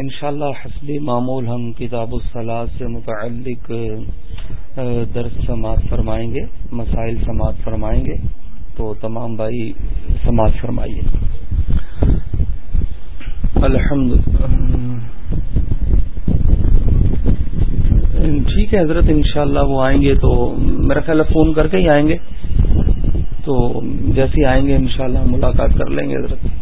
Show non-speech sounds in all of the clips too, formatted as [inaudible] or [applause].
انشاءاللہ حسب معمول ہم کتاب الصلاح سے متعلق درس سماعت فرمائیں گے، مسائل سماعت فرمائیں گے، تو تمام بھائی سماعت فرمائیے۔ الحمد ٹھیک ہے حضرت، انشاءاللہ وہ آئیں گے تو میرا خیال ہے فون کر کے ہی آئیں گے۔ تو جیسے آئیں گے انشاءاللہ ملاقات کر لیں گے حضرت۔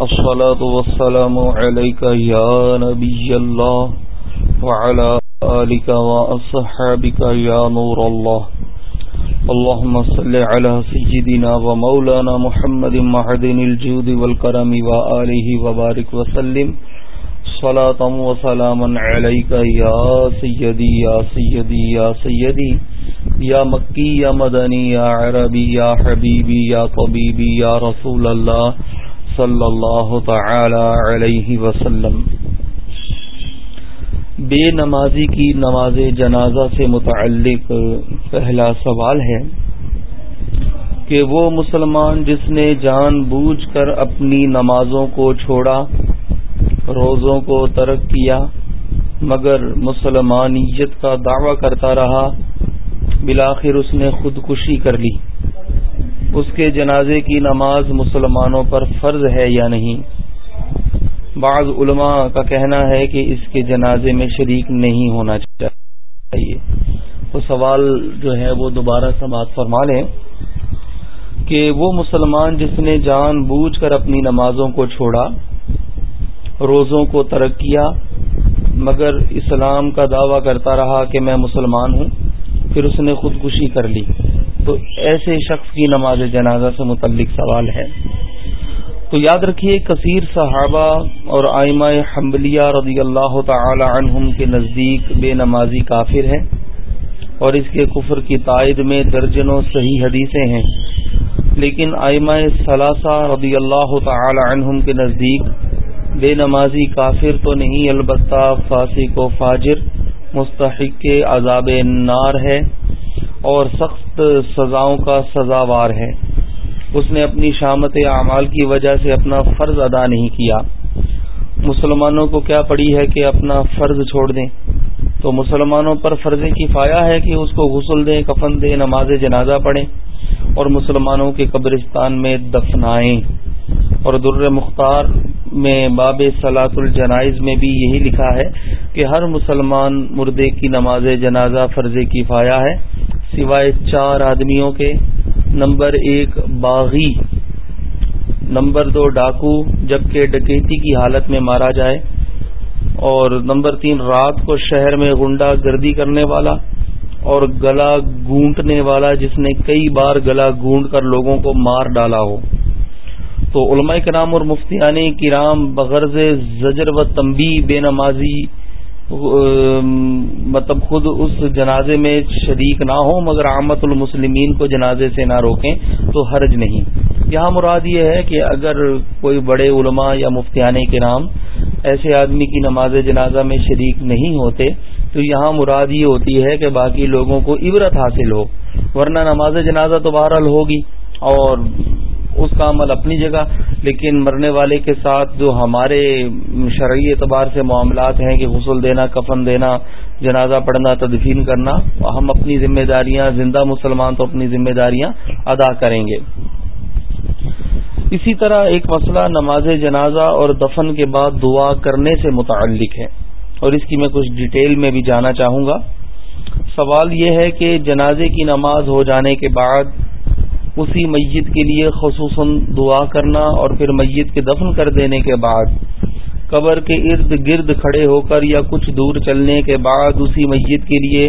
الصلاة والسلام عليك يا نبي الله وعلى آلك وأصحابك يا نور الله. اللهم صل على سيدنا ومولانا محمد معدن الجود والكرم وآله وبارك وسلم. صلاة وسلاما عليك يا سيدي يا سيدي يا سيدي. یا مکی یا مدنی یا عربی یا حبیبی یا طبیبی یا رسول اللہ صلی اللہ تعالی علیہ وسلم۔ بے نمازی کی نماز جنازہ سے متعلق پہلا سوال ہے کہ وہ مسلمان جس نے جان بوجھ کر اپنی نمازوں کو چھوڑا، روزوں کو ترک کیا، مگر مسلمانیت کا دعوی کرتا رہا، بلاخر اس نے خودکشی کر لی۔ اس کے جنازے کی نماز مسلمانوں پر فرض ہے یا نہیں؟ بعض علماء کا کہنا ہے کہ اس کے جنازے میں شریک نہیں ہونا چاہیے۔ وہ سوال جو ہے وہ دوبارہ سماعت فرما لیں کہ وہ مسلمان جس نے جان بوجھ کر اپنی نمازوں کو چھوڑا، روزوں کو ترک کیا، مگر اسلام کا دعویٰ کرتا رہا کہ میں مسلمان ہوں، پھر اس نے خودکشی کر لی۔ تو ایسے شخص کی نماز جنازہ سے متعلق سوال ہے۔ تو یاد رکھیے کثیر صحابہ اور آئمہ حمبلیہ رضی اللہ تعالی عنہم کے نزدیک بے نمازی کافر ہے اور اس کے کفر کی تائید میں درجنوں صحیح حدیثیں ہیں۔ لیکن آئمہ ثلاثہ رضی اللہ تعالی عنہم کے نزدیک بے نمازی کافر تو نہیں، البتہ فاسق و فاجر، مستحق عذاب نار ہے۔ اور سخت سزاؤں کا سزاوار ہے۔ اس نے اپنی شامت اعمال کی وجہ سے اپنا فرض ادا نہیں کیا۔ مسلمانوں کو کیا پڑی ہے کہ اپنا فرض چھوڑ دیں؟ تو مسلمانوں پر فرض کفایا ہے کہ اس کو غسل دیں، کفن دیں، نماز جنازہ پڑھیں اور مسلمانوں کے قبرستان میں دفنائیں۔ اور در مختار میں باب سلاط الجنائز میں بھی یہی لکھا ہے کہ ہر مسلمان مردے کی نماز جنازہ فرض کفایا ہے، سوائے چار آدمیوں کے۔ نمبر ایک، باغی۔ نمبر دو، ڈاکو، جبکہ ڈکیتی کی حالت میں مارا جائے۔ اور نمبر تین، رات کو شہر میں گنڈا گردی کرنے والا اور گلا گونٹنے والا جس نے کئی بار گلا گونٹ کر لوگوں کو مار ڈالا ہو۔ تو علماء کرام اور مفتیان کرام بغرض زجر و تمبی بے نمازی مطلب خود اس جنازے میں شریک نہ ہو مگر عامت المسلمین کو جنازے سے نہ روکیں، تو حرج نہیں۔ یہاں مراد یہ ہے کہ اگر کوئی بڑے علماء یا مفتیان کے نام ایسے آدمی کی نماز جنازہ میں شریک نہیں ہوتے، تو یہاں مراد یہ ہوتی ہے کہ باقی لوگوں کو عبرت حاصل ہو، ورنہ نماز جنازہ تو بہرحال ہوگی۔ اور اس کا عمل اپنی جگہ، لیکن مرنے والے کے ساتھ جو ہمارے شرعی اعتبار سے معاملات ہیں کہ غسل دینا، کفن دینا، جنازہ پڑھنا، تدفین کرنا، ہم اپنی ذمہ داریاں، زندہ مسلمان تو اپنی ذمہ داریاں ادا کریں گے۔ اسی طرح ایک مسئلہ، نماز جنازہ اور دفن کے بعد دعا کرنے سے متعلق ہے۔ اور اس کی میں کچھ ڈیٹیل میں بھی جانا چاہوں گا۔ سوال یہ ہے کہ جنازے کی نماز ہو جانے کے بعد اسی میت کے لیے خصوصاً دعا کرنا اور پھر میت کے دفن کر دینے کے بعد قبر کے ارد گرد کھڑے ہو کر یا کچھ دور چلنے کے بعد اسی میت کے لیے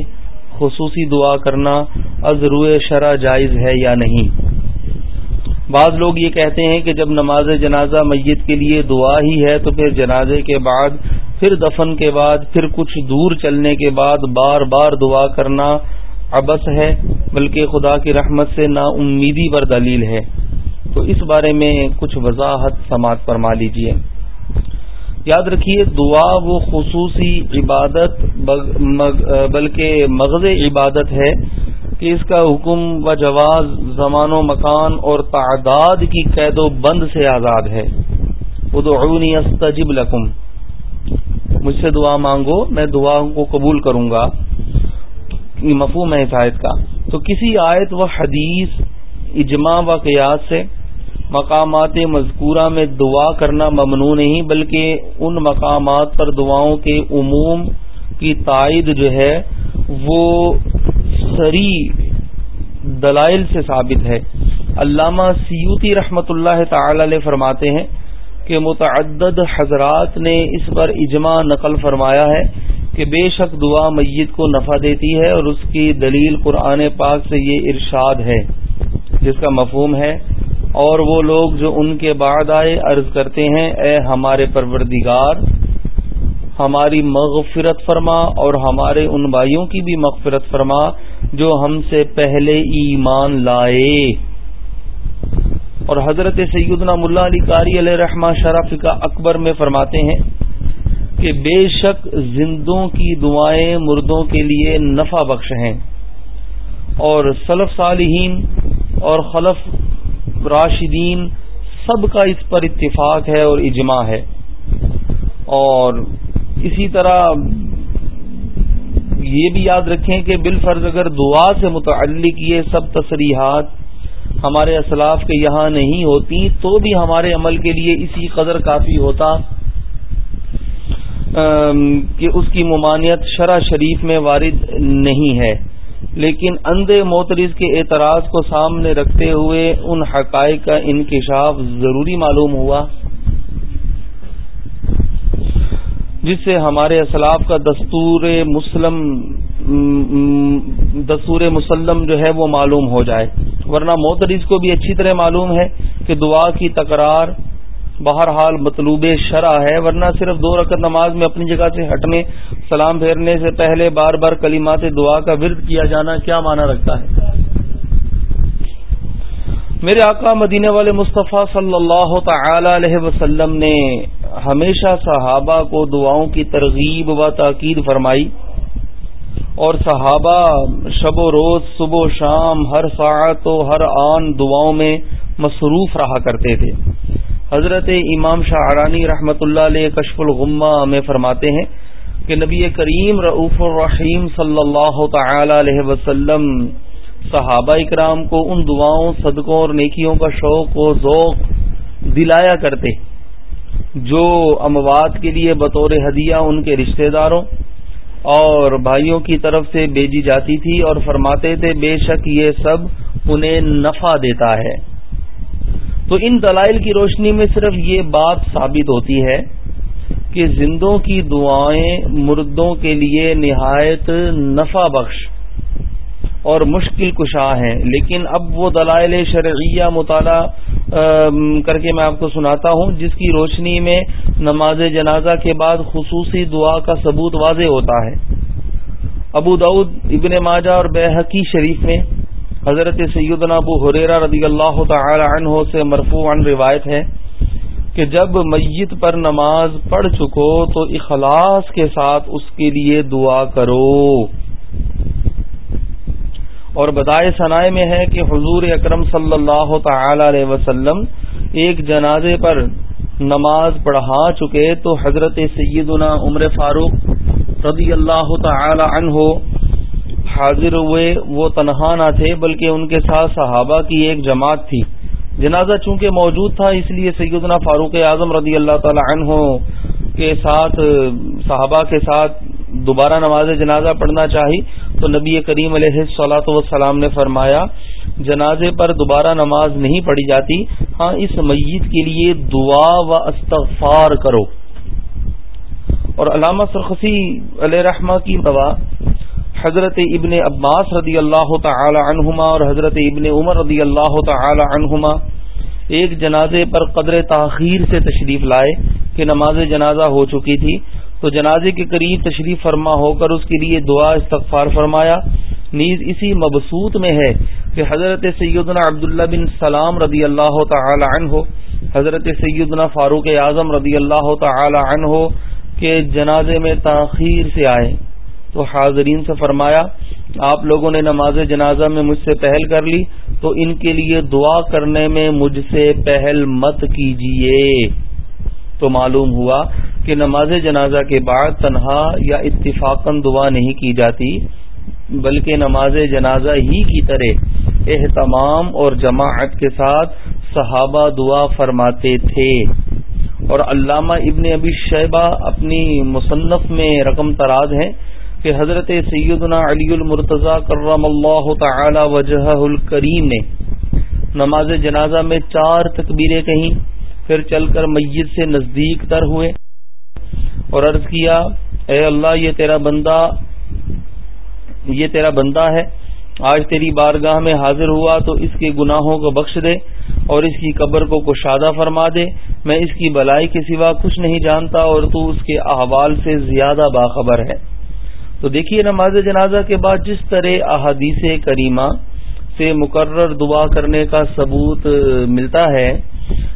خصوصی دعا کرنا ازرو شرح جائز ہے یا نہیں۔ بعض لوگ یہ کہتے ہیں کہ جب نماز جنازہ میت کے لیے دعا ہی ہے تو پھر جنازے کے بعد، پھر دفن کے بعد، پھر کچھ دور چلنے کے بعد بار بار دعا کرنا ابس ہے، بلکہ خدا کی رحمت سے نا امیدی پر دلیل ہے۔ تو اس بارے میں کچھ وضاحت سماعت فرما لیجیے یاد رکھیے، دعا وہ خصوصی عبادت بلکہ مغز عبادت ہے کہ اس کا حکم و جواز زمان و مکان اور تعداد کی قید و بند سے آزاد ہے۔ ادعونی استجب لکم۔ مجھ سے دعا مانگو، میں دعا کو قبول کروں گا۔ مفہوم ہے اس آیت کا۔ تو کسی آیت و حدیث اجماع و قیاس سے مقامات مذکورہ میں دعا کرنا ممنوع نہیں، بلکہ ان مقامات پر دعاؤں کے عموم کی تائید جو ہے وہ سری دلائل سے ثابت ہے۔ علامہ سیوتی رحمت اللہ تعالی علیہ فرماتے ہیں کہ متعدد حضرات نے اس پر اجماع نقل فرمایا ہے۔ کہ بے شک دعا میت کو نفع دیتی ہے اور اس کی دلیل قرآن پاک سے یہ ارشاد ہے، جس کا مفہوم ہے، اور وہ لوگ جو ان کے بعد آئے عرض کرتے ہیں، اے ہمارے پروردگار، ہماری مغفرت فرما اور ہمارے ان بھائیوں کی بھی مغفرت فرما جو ہم سے پہلے ایمان لائے۔ اور حضرت سیدنا ملا علی قاری علیہ رحمہ شرف کا اکبر میں فرماتے ہیں کہ بے شک زندوں کی دعائیں مردوں کے لیے نفع بخش ہیں۔ اور سلف صالحین اور خلف راشدین سب کا اس پر اتفاق ہے اور اجماع ہے۔ اور اسی طرح یہ بھی یاد رکھیں کہ بالفرض اگر دعا سے متعلق یہ سب تصریحات ہمارے اسلاف کے یہاں نہیں ہوتی تو بھی ہمارے عمل کے لیے اسی قدر کافی ہوتا۔ کہ اس کی ممانعت شرح شریف میں وارد نہیں ہے۔ لیکن اندھے موترز کے اعتراض کو سامنے رکھتے ہوئے ان حقائق کا انکشاف ضروری معلوم ہوا۔ جس سے ہمارے اسلاف کا دستور مسلم دستور مسلم جو ہے وہ معلوم ہو جائے۔ ورنہ موتریز کو بھی اچھی طرح معلوم ہے کہ دعا کی تکرار بہرحال مطلوب شرع ہے، ورنہ صرف دو رکعت نماز میں اپنی جگہ سے ہٹنے، سلام پھیرنے سے پہلے بار بار کلیمات دعا کا ورد کیا جانا کیا معنی رکھتا ہے؟ میرے آقا مدینے والے مصطفیٰ صلی اللہ تعالی علیہ وسلم نے ہمیشہ صحابہ کو دعاؤں کی ترغیب و تاکید فرمائی اور صحابہ شب و روز، صبح و شام، ہر ساعت و ہر آن دعاؤں میں مصروف رہا کرتے تھے۔ حضرت امام شاہرانی رحمت اللہ علیہ کشف الغمہ میں فرماتے ہیں کہ نبی کریم رعف الرحیم صلی اللہ تعالی علیہ وسلم صحابہ اکرام کو ان دعاؤں، صدقوں اور نیکیوں کا شوق و ذوق دلایا کرتے جو اموات کے لیے بطور ہدیہ ان کے رشتہ داروں اور بھائیوں کی طرف سے بھیجی جاتی تھی اور فرماتے تھے، بے شک یہ سب انہیں نفع دیتا ہے۔ تو ان دلائل کی روشنی میں صرف یہ بات ثابت ہوتی ہے کہ زندوں کی دعائیں مردوں کے لیے نہایت نفع بخش اور مشکل کشا ہیں۔ لیکن اب وہ دلائل شرعیہ مطالعہ کر کے میں آپ کو سناتا ہوں، جس کی روشنی میں نماز جنازہ کے بعد خصوصی دعا کا ثبوت واضح ہوتا ہے۔ ابو دعود ابن ماجہ اور بے حقی شریف میں حضرت سیدنا ابو حریرا رضی اللہ تعالی عنہ سے مرفوع عن روایت ہے کہ جب میت پر نماز پڑھ چکو تو اخلاص کے ساتھ اس کے لیے دعا کرو۔ اور بدائے ثنائے میں ہے کہ حضور اکرم صلی اللہ تعالی علیہ وسلم ایک جنازے پر نماز پڑھا چکے تو حضرت سیدنا عمر فاروق رضی اللہ تعالی عنہ حاضر ہوئے، وہ تنہا نہ تھے، بلکہ ان کے ساتھ صحابہ کی ایک جماعت تھی۔ جنازہ چونکہ موجود تھا، اس لیے سیدنا فاروق اعظم رضی اللہ تعالی عنہ کے ساتھ، صحابہ کے ساتھ دوبارہ نماز جنازہ پڑھنا چاہی، تو نبی کریم علیہ صلاحت وسلام نے فرمایا، جنازے پر دوبارہ نماز نہیں پڑھی جاتی۔ ہاں اس میت کے لیے دعا و استغفار کرو۔ اور علامہ سرخسی علیہ رحمہ کی دوا حضرت ابن عباس رضی اللہ تعالی عنہما اور حضرت ابن عمر رضی اللہ تعالی عنہما ایک جنازے پر قدر تاخیر سے تشریف لائے کہ نماز جنازہ ہو چکی تھی۔ تو جنازے کے قریب تشریف فرما ہو کر اس کے لیے دعا استغفار فرمایا۔ نیز اسی مبسوط میں ہے کہ حضرت سیدنا عبداللہ بن سلام رضی اللہ تعالی عنہ، حضرت سیدنا فاروق اعظم رضی اللہ تعالی عنہ کے جنازے میں تاخیر سے آئے۔ تو حاضرین سے فرمایا، آپ لوگوں نے نماز جنازہ میں مجھ سے پہل کر لی، تو ان کے لیے دعا کرنے میں مجھ سے پہل مت کیجیے تو معلوم ہوا کہ نماز جنازہ کے بعد تنہا یا اتفاقن دعا نہیں کی جاتی، بلکہ نماز جنازہ ہی کی طرح اہتمام اور جماعت کے ساتھ صحابہ دعا فرماتے تھے۔ اور علامہ ابن ابی شیبہ اپنی مصنف میں رقم تراز ہیں کہ حضرت سیدنا علی المرتضی کرم اللہ تعالی وجہ الکریم نے نماز جنازہ میں چار تکبیریں کہیں، پھر چل کر میت سے نزدیک تر ہوئے اور عرض کیا، اے اللہ، یہ تیرا بندہ، یہ تیرا بندہ ہے، آج تیری بارگاہ میں حاضر ہوا تو اس کے گناہوں کو بخش دے اور اس کی قبر کو کشادہ فرما دے۔ میں اس کی بلائی کے سوا کچھ نہیں جانتا اور تو اس کے احوال سے زیادہ باخبر ہے۔ تو دیکھیے نماز جنازہ کے بعد جس طرح احادیث کریمہ سے مقرر دعا کرنے کا ثبوت ملتا ہے،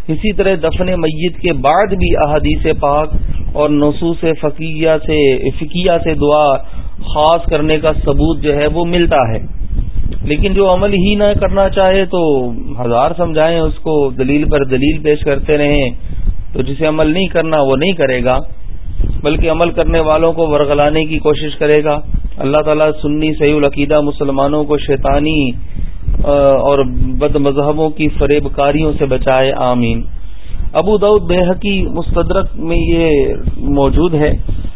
اسی طرح دفن میت کے بعد بھی احادیث پاک اور نصوص فقیہ سے فقیہ سے دعا خاص کرنے کا ثبوت جو ہے وہ ملتا ہے۔ لیکن جو عمل ہی نہ کرنا چاہے تو ہزار سمجھائیں، اس کو دلیل پر دلیل پیش کرتے رہیں۔ تو جسے عمل نہیں کرنا وہ نہیں کرے گا۔ بلکہ عمل کرنے والوں کو ورگلانے کی کوشش کرے گا۔ اللہ تعالیٰ سنی صحیح العقیدہ مسلمانوں کو شیطانی اور بد مذہبوں کی فریب کاریوں سے بچائے۔ آمین۔ ابو دعود بے مستدرک میں یہ موجود ہے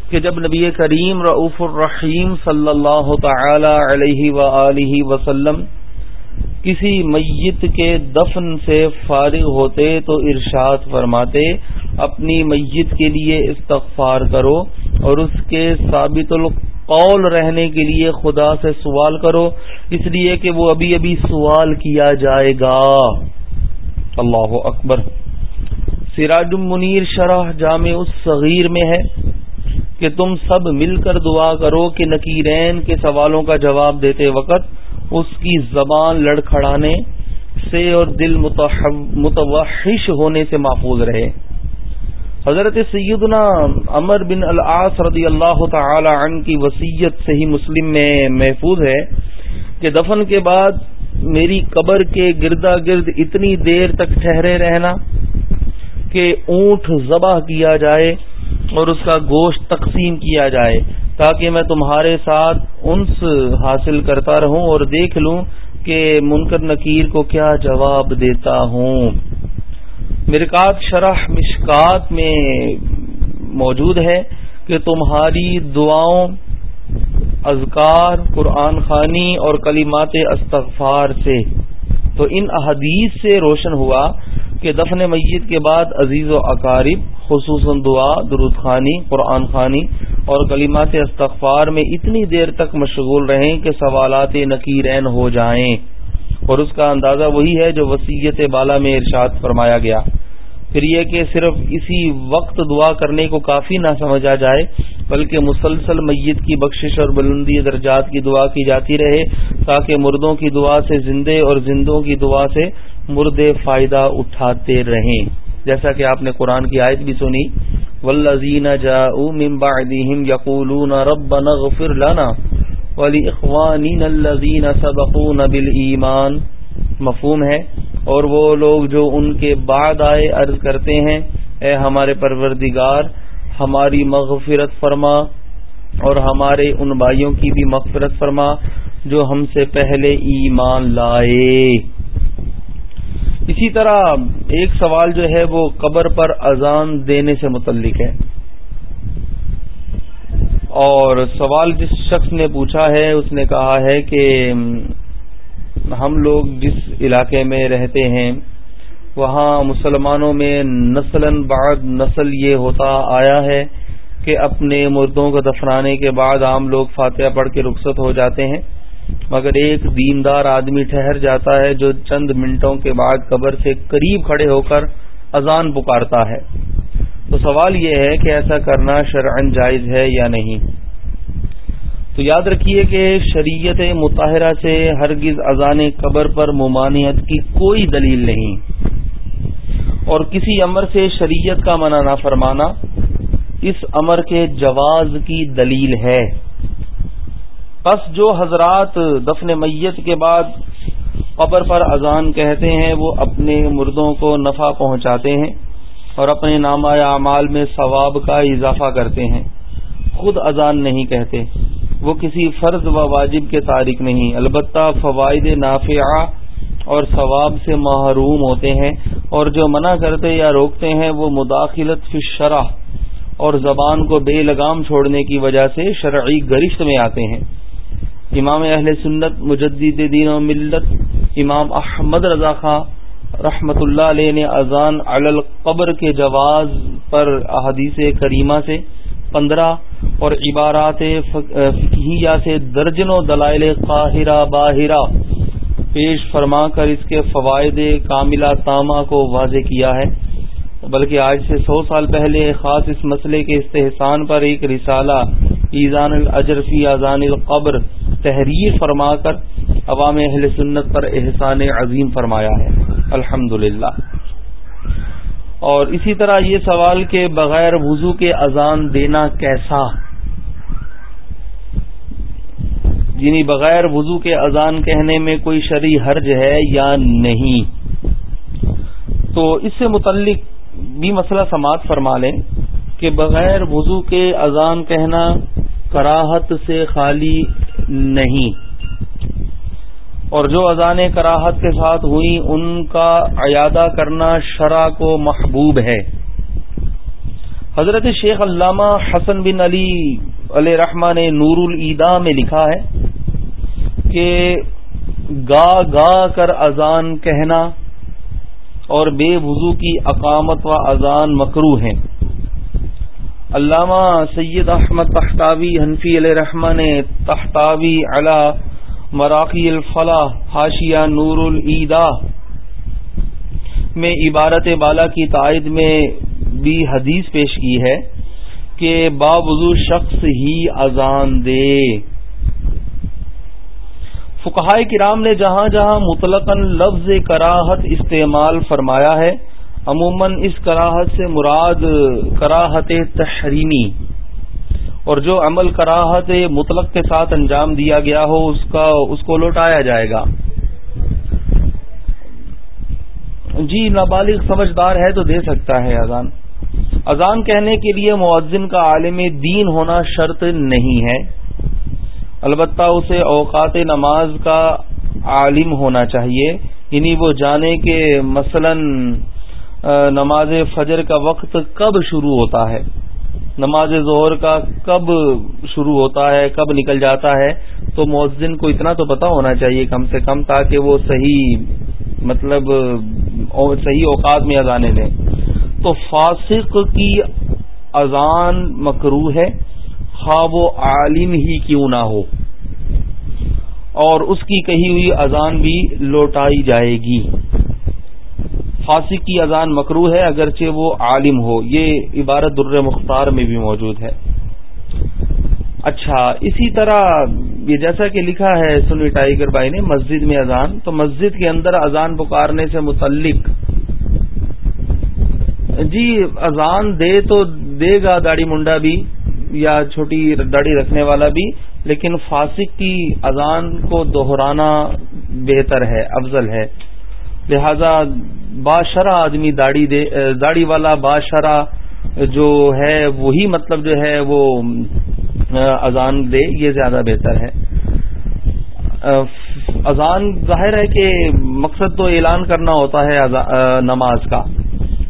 کہ جب نبی کریم رعف الرحیم صلی اللہ تعالی علیہ و وسلم کسی میت کے دفن سے فارغ ہوتے تو ارشاد فرماتے، اپنی میت کے لیے استغفار کرو اور اس کے ثابت القول رہنے کے لیے خدا سے سوال کرو، اس لیے کہ وہ ابھی ابھی سوال کیا جائے گا۔ اللہ اکبر۔ سراج المنیر شرح جامع اس صغیر میں ہے۔ کہ تم سب مل کر دعا کرو کہ نکیرین کے سوالوں کا جواب دیتے وقت اس کی زبان لڑکھڑانے سے اور دل متوحش ہونے سے محفوظ رہے۔ حضرت سیدنا امر بن العاص رضی اللہ تعالی عنہ کی وسیعت سے ہی مسلم میں محفوظ ہے کہ دفن کے بعد میری قبر کے گردا گرد اتنی دیر تک ٹھہرے رہنا کہ اونٹ ذبح کیا جائے اور اس کا گوشت تقسیم کیا جائے تاکہ میں تمہارے ساتھ انس حاصل کرتا رہوں اور دیکھ لوں کہ منکر نکیر کو کیا جواب دیتا ہوں۔ مرکات شرح مشکات میں موجود ہے کہ تمہاری دعاؤں، اذکار، قرآن خانی اور کلیمات استغفار سے۔ تو ان احادیث سے روشن ہوا کہ دفن میت کے بعد عزیز و اقارب، خصوصاً دعا، درود خانی، قرآن خانی اور کلیمات استغفار میں اتنی دیر تک مشغول رہیں کہ سوالات نکیرین ہو جائیں۔ اور اس کا اندازہ وہی ہے جو وسیعت بالا میں ارشاد فرمایا گیا۔ پھر یہ کہ صرف اسی وقت دعا کرنے کو کافی نہ سمجھا جائے، بلکہ مسلسل میت کی بخشش اور بلندی درجات کی دعا کی جاتی رہے، تاکہ مردوں کی دعا سے زندے اور زندوں کی دعا سے مردے فائدہ اٹھاتے رہیں۔ جیسا کہ آپ نے قرآن کی آیت بھی سنی ولزین جا من بعدهم یقولون ربنا اغفر لنا ولاخواننا الذين سبقونا بالایمان مفہوم ہے، اور وہ لوگ جو ان کے بعد آئے عرض کرتے ہیں، اے ہمارے پروردگار، ہماری مغفرت فرما، اور ہمارے ان بھائیوں کی بھی مغفرت فرما جو ہم سے پہلے ایمان لائے۔ اسی طرح ایک سوال جو ہے وہ قبر پر اذان دینے سے متعلق ہے۔ اور سوال جس شخص نے پوچھا ہے، اس نے کہا ہے کہ ہم لوگ جس علاقے میں رہتے ہیں، وہاں مسلمانوں میں نسل بعد نسل یہ ہوتا آیا ہے کہ اپنے مردوں کو دفنانے کے بعد عام لوگ فاتحہ پڑھ کے رخصت ہو جاتے ہیں۔ مگر ایک دیندار آدمی ٹھہر جاتا ہے جو چند منٹوں کے بعد قبر سے قریب کھڑے ہو کر اذان پکارتا ہے۔ تو سوال یہ ہے کہ ایسا کرنا شرعن جائز ہے یا نہیں؟ تو یاد رکھیے کہ شریعت مطالعہ سے ہرگز اذان قبر پر ممانعت کی کوئی دلیل نہیں۔ اور کسی امر سے شریعت کا منع نہ فرمانا اس امر کے جواز کی دلیل ہے۔ بس جو حضرات دفن میت کے بعد قبر پر اذان کہتے ہیں، وہ اپنے مردوں کو نفع پہنچاتے ہیں اور اپنے نامہ اعمال میں ثواب کا اضافہ کرتے ہیں۔ خود اذان نہیں کہتے۔ وہ کسی فرض و واجب کے تاریخ نہیں البتہ فوائد نافعہ اور ثواب سے محروم ہوتے ہیں اور جو منع کرتے یا روکتے ہیں، وہ مداخلت فی شرح اور زبان کو بے لگام چھوڑنے کی وجہ سے شرعی گرشت میں آتے ہیں۔ امام اہل سنت، مجدد دین و ملت، امام احمد رضا خان رحمت اللہ علیہ نے اذان القبر کے جواز پر احادیث کریمہ سے پندرہ اور عبارات فقہیہ سے درجنوں دلائل قاہرہ باہرہ پیش فرما کر اس کے فوائد کاملہ تامہ کو واضح کیا ہے۔ بلکہ آج سے سو سال پہلے خاص اس مسئلے کے استحسان پر ایک رسالہ، ایزان الاجرفی اذان القبر تحریر فرما کر عوام اہل سنت پر احسان عظیم فرمایا ہے۔ الحمد اور اسی طرح یہ سوال کہ بغیر وضو کے اذان دینا کیسا؟ یعنی بغیر وضو کے اذان کہنے میں کوئی شرعی حرج ہے یا نہیں؟ تو اس سے متعلق بھی مسئلہ سماعت فرما لیں کہ بغیر وضو کے اذان کہنا کراہت سے خالی نہیں۔ اور جو اذانیں کراہت کے ساتھ ہوئی، ان کا عیادہ کرنا شرع کو محبوب ہے۔ حضرت شیخ علامہ حسن بن علی علیہ رحمٰ نے نور العیدا میں لکھا ہے کہ گا گا کر اذان کہنا اور بے وضو کی اقامت و اذان مکرو ہیں۔ علامہ سید احمد تختاوی حنفی علیہ رحمٰ نے تختاوی علی مراقی الفلاح حاشیہ نور العیدا میں عبارت بالا کی تائید میں بھی حدیث پیش کی ہے کہ باوضو شخص ہی اذان دے۔ فکہ کرام نے جہاں جہاں مطلق لفظ کراہت استعمال فرمایا ہے عموماً اس کراہت سے مراد کراہت تحریمی، اور جو عمل کراہت مطلق کے ساتھ انجام دیا گیا ہو، اس کا، اس کو لوٹایا جائے گا۔ جی نابالغ سمجھدار ہے تو دے سکتا ہے اذان۔ اذان کہنے کے لیے معذن کا عالم دین ہونا شرط نہیں ہے۔ البتہ اسے اوقات نماز کا عالم ہونا چاہیے یعنی وہ جانے کہ مثلا نماز فجر کا وقت کب شروع ہوتا ہے؟ نماز ظہر کا کب شروع ہوتا ہے؟ کب نکل جاتا ہے؟ تو مؤذن کو اتنا تو پتا ہونا چاہیے کم سے کم تاکہ وہ صحیح مطلب صحیح اوقات میں اذانے دیں تو فاسق کی اذان مکرو ہے خواب و عالم ہی کیوں نہ ہو۔ اور اس کی کہی ہوئی اذان بھی لوٹائی جائے گی۔ فاسق کی اذان مکرو ہے، اگرچہ وہ عالم ہو۔ یہ عبارت در مختار میں بھی موجود ہے۔ اچھا اسی طرح یہ جیسا کہ لکھا ہے سنی ٹائیگر بھائی نے، مسجد میں اذان۔ تو مسجد کے اندر اذان پکارنے سے متعلق۔ جی اذان دے تو دے گا داڑی منڈا بھی، یا چھوٹی داڑھی رکھنے والا بھی، لیکن فاسق کی اذان کو دہرانا بہتر ہے، افضل ہے۔ لہذا باشرہ آدمی داڑھی دے داڑھی والا باشرہ جو ہے، وہی مطلب جو ہے، وہ اذان دے، یہ زیادہ بہتر ہے۔ اذان ظاہر ہے کہ مقصد تو اعلان کرنا ہوتا ہے نماز کا۔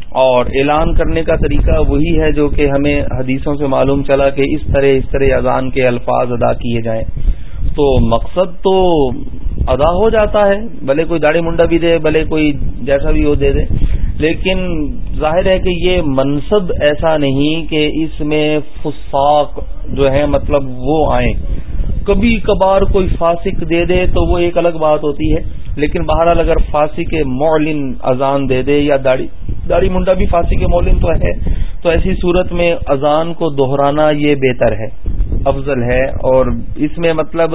اور اعلان کرنے کا طریقہ وہی ہے جو کہ ہمیں حدیثوں سے معلوم چلا کہ اس طرح اس طرح اذان کے الفاظ ادا کیے جائیں۔ تو مقصد تو ادا ہو جاتا ہے، بھلے کوئی داڑھی منڈا بھی دے، بھلے کوئی جیسا بھی وہ دے دے۔ لیکن ظاہر ہے کہ یہ منصب ایسا نہیں کہ اس میں فساق جو ہے مطلب وہ آئیں کبھی کبھار کوئی فاسق دے دے تو وہ ایک الگ بات ہوتی ہے۔ لیکن بہرحال اگر فاسق معلن اذان دے دے یا داڑھی داڑھی منڈا بھی فاسی کے مولن تو ہے۔ تو ایسی صورت میں اذان کو دہرانا یہ بہتر ہے۔ افضل ہے اور اس میں مطلب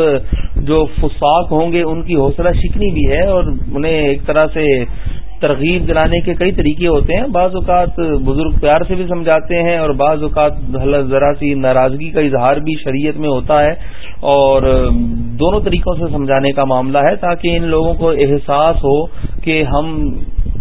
جو فساق ہوں گے ان کی حوصلہ شکنی بھی ہے اور انہیں ایک طرح سے ترغیب دلانے کے کئی طریقے ہوتے ہیں۔ بعض اوقات بزرگ پیار سے بھی سمجھاتے ہیں اور بعض اوقات ذرا سی ناراضگی کا اظہار بھی شریعت میں ہوتا ہے اور دونوں طریقوں سے سمجھانے کا معاملہ ہے تاکہ ان لوگوں کو احساس ہو کہ ہم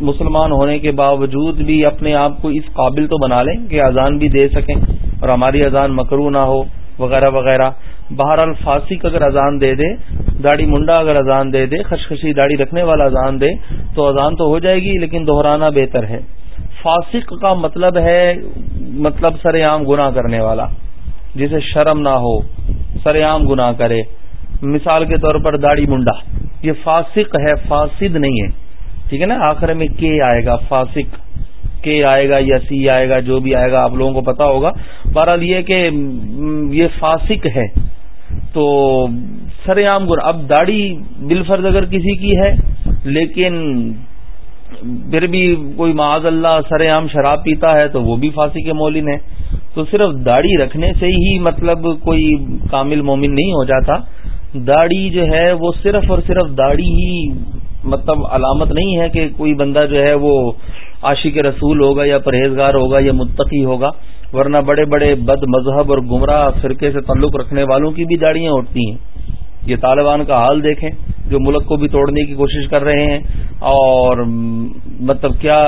مسلمان ہونے کے باوجود بھی اپنے آپ کو اس قابل تو بنا لیں کہ اذان بھی دے سکیں اور ہماری اذان مکرو نہ ہو۔ وغیرہ وغیرہ۔ بہرحال فاسق اگر اذان دے دے، داڑھی منڈا اگر اذان دے دے، خشخشی داڑھی رکھنے والا اذان دے، تو اذان تو ہو جائے گی، لیکن دہرانا بہتر ہے۔ فاسق کا مطلب ہے مطلب سر عام گناہ کرنے والا۔ جسے شرم نہ ہو سر عام گناہ کرے۔ مثال کے طور پر داڑھی منڈا۔ یہ فاسق ہے، فاسد نہیں ہے۔ ٹھیک ہے نا؟ آخر میں کے آئے گا؟ فاسق۔ کے آئے گا یا سی آئے گا جو بھی آئے گا آپ لوگوں کو پتا ہوگا۔ بہرحال یہ کہ یہ فاسق ہے۔ تو سر عام گر اب داڑھی بالفرض اگر کسی کی ہے، لیکن پھر بھی کوئی معاذ اللہ سر عام شراب پیتا ہے تو وہ بھی پھانسی کے مولن ہے۔ تو صرف داڑھی رکھنے سے ہی مطلب کوئی کامل مومن نہیں ہو جاتا۔ داڑھی جو ہے وہ صرف اور صرف داڑھی ہی مطلب علامت نہیں ہے کہ کوئی بندہ جو ہے وہ عاشق رسول ہوگا یا پرہیزگار ہوگا یا متقی ہوگا، ورنہ بڑے بڑے بد مذہب اور گمراہ فرقے سے تعلق رکھنے والوں کی بھی داڑیاں اٹھتی ہیں۔ یہ طالبان کا حال دیکھیں، جو ملک کو بھی توڑنے کی کوشش کر رہے ہیں اور مطلب کیا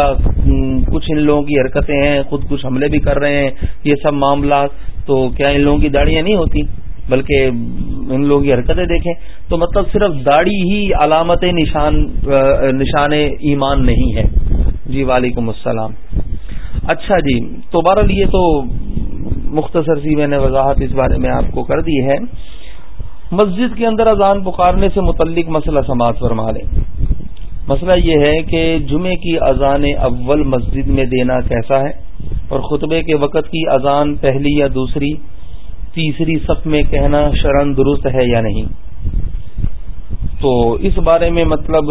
کچھ ان لوگوں کی حرکتیں ہیں خود کچھ حملے بھی کر رہے ہیں، یہ سب معاملات، تو کیا ان لوگوں کی داڑیاں نہیں ہوتی؟ بلکہ ان لوگوں کی حرکتیں دیکھیں تو مطلب صرف داڑھی ہی علامت نشان نشان ایمان نہیں ہے۔ جی وعلیکم السلام۔ اچھا جی تو بہرحال یہ تو مختصر سی میں نے وضاحت اس بارے میں آپ کو کر دی ہے۔ مسجد کے اندر اذان پکارنے سے متعلق مسئلہ سماعت فرما لیں۔ مسئلہ یہ ہے کہ جمعے کی اذان اول مسجد میں دینا کیسا ہے اور خطبے کے وقت کی اذان پہلی یا دوسری؟ تیسری سب میں کہنا شرن درست ہے یا نہیں؟ تو اس بارے میں مطلب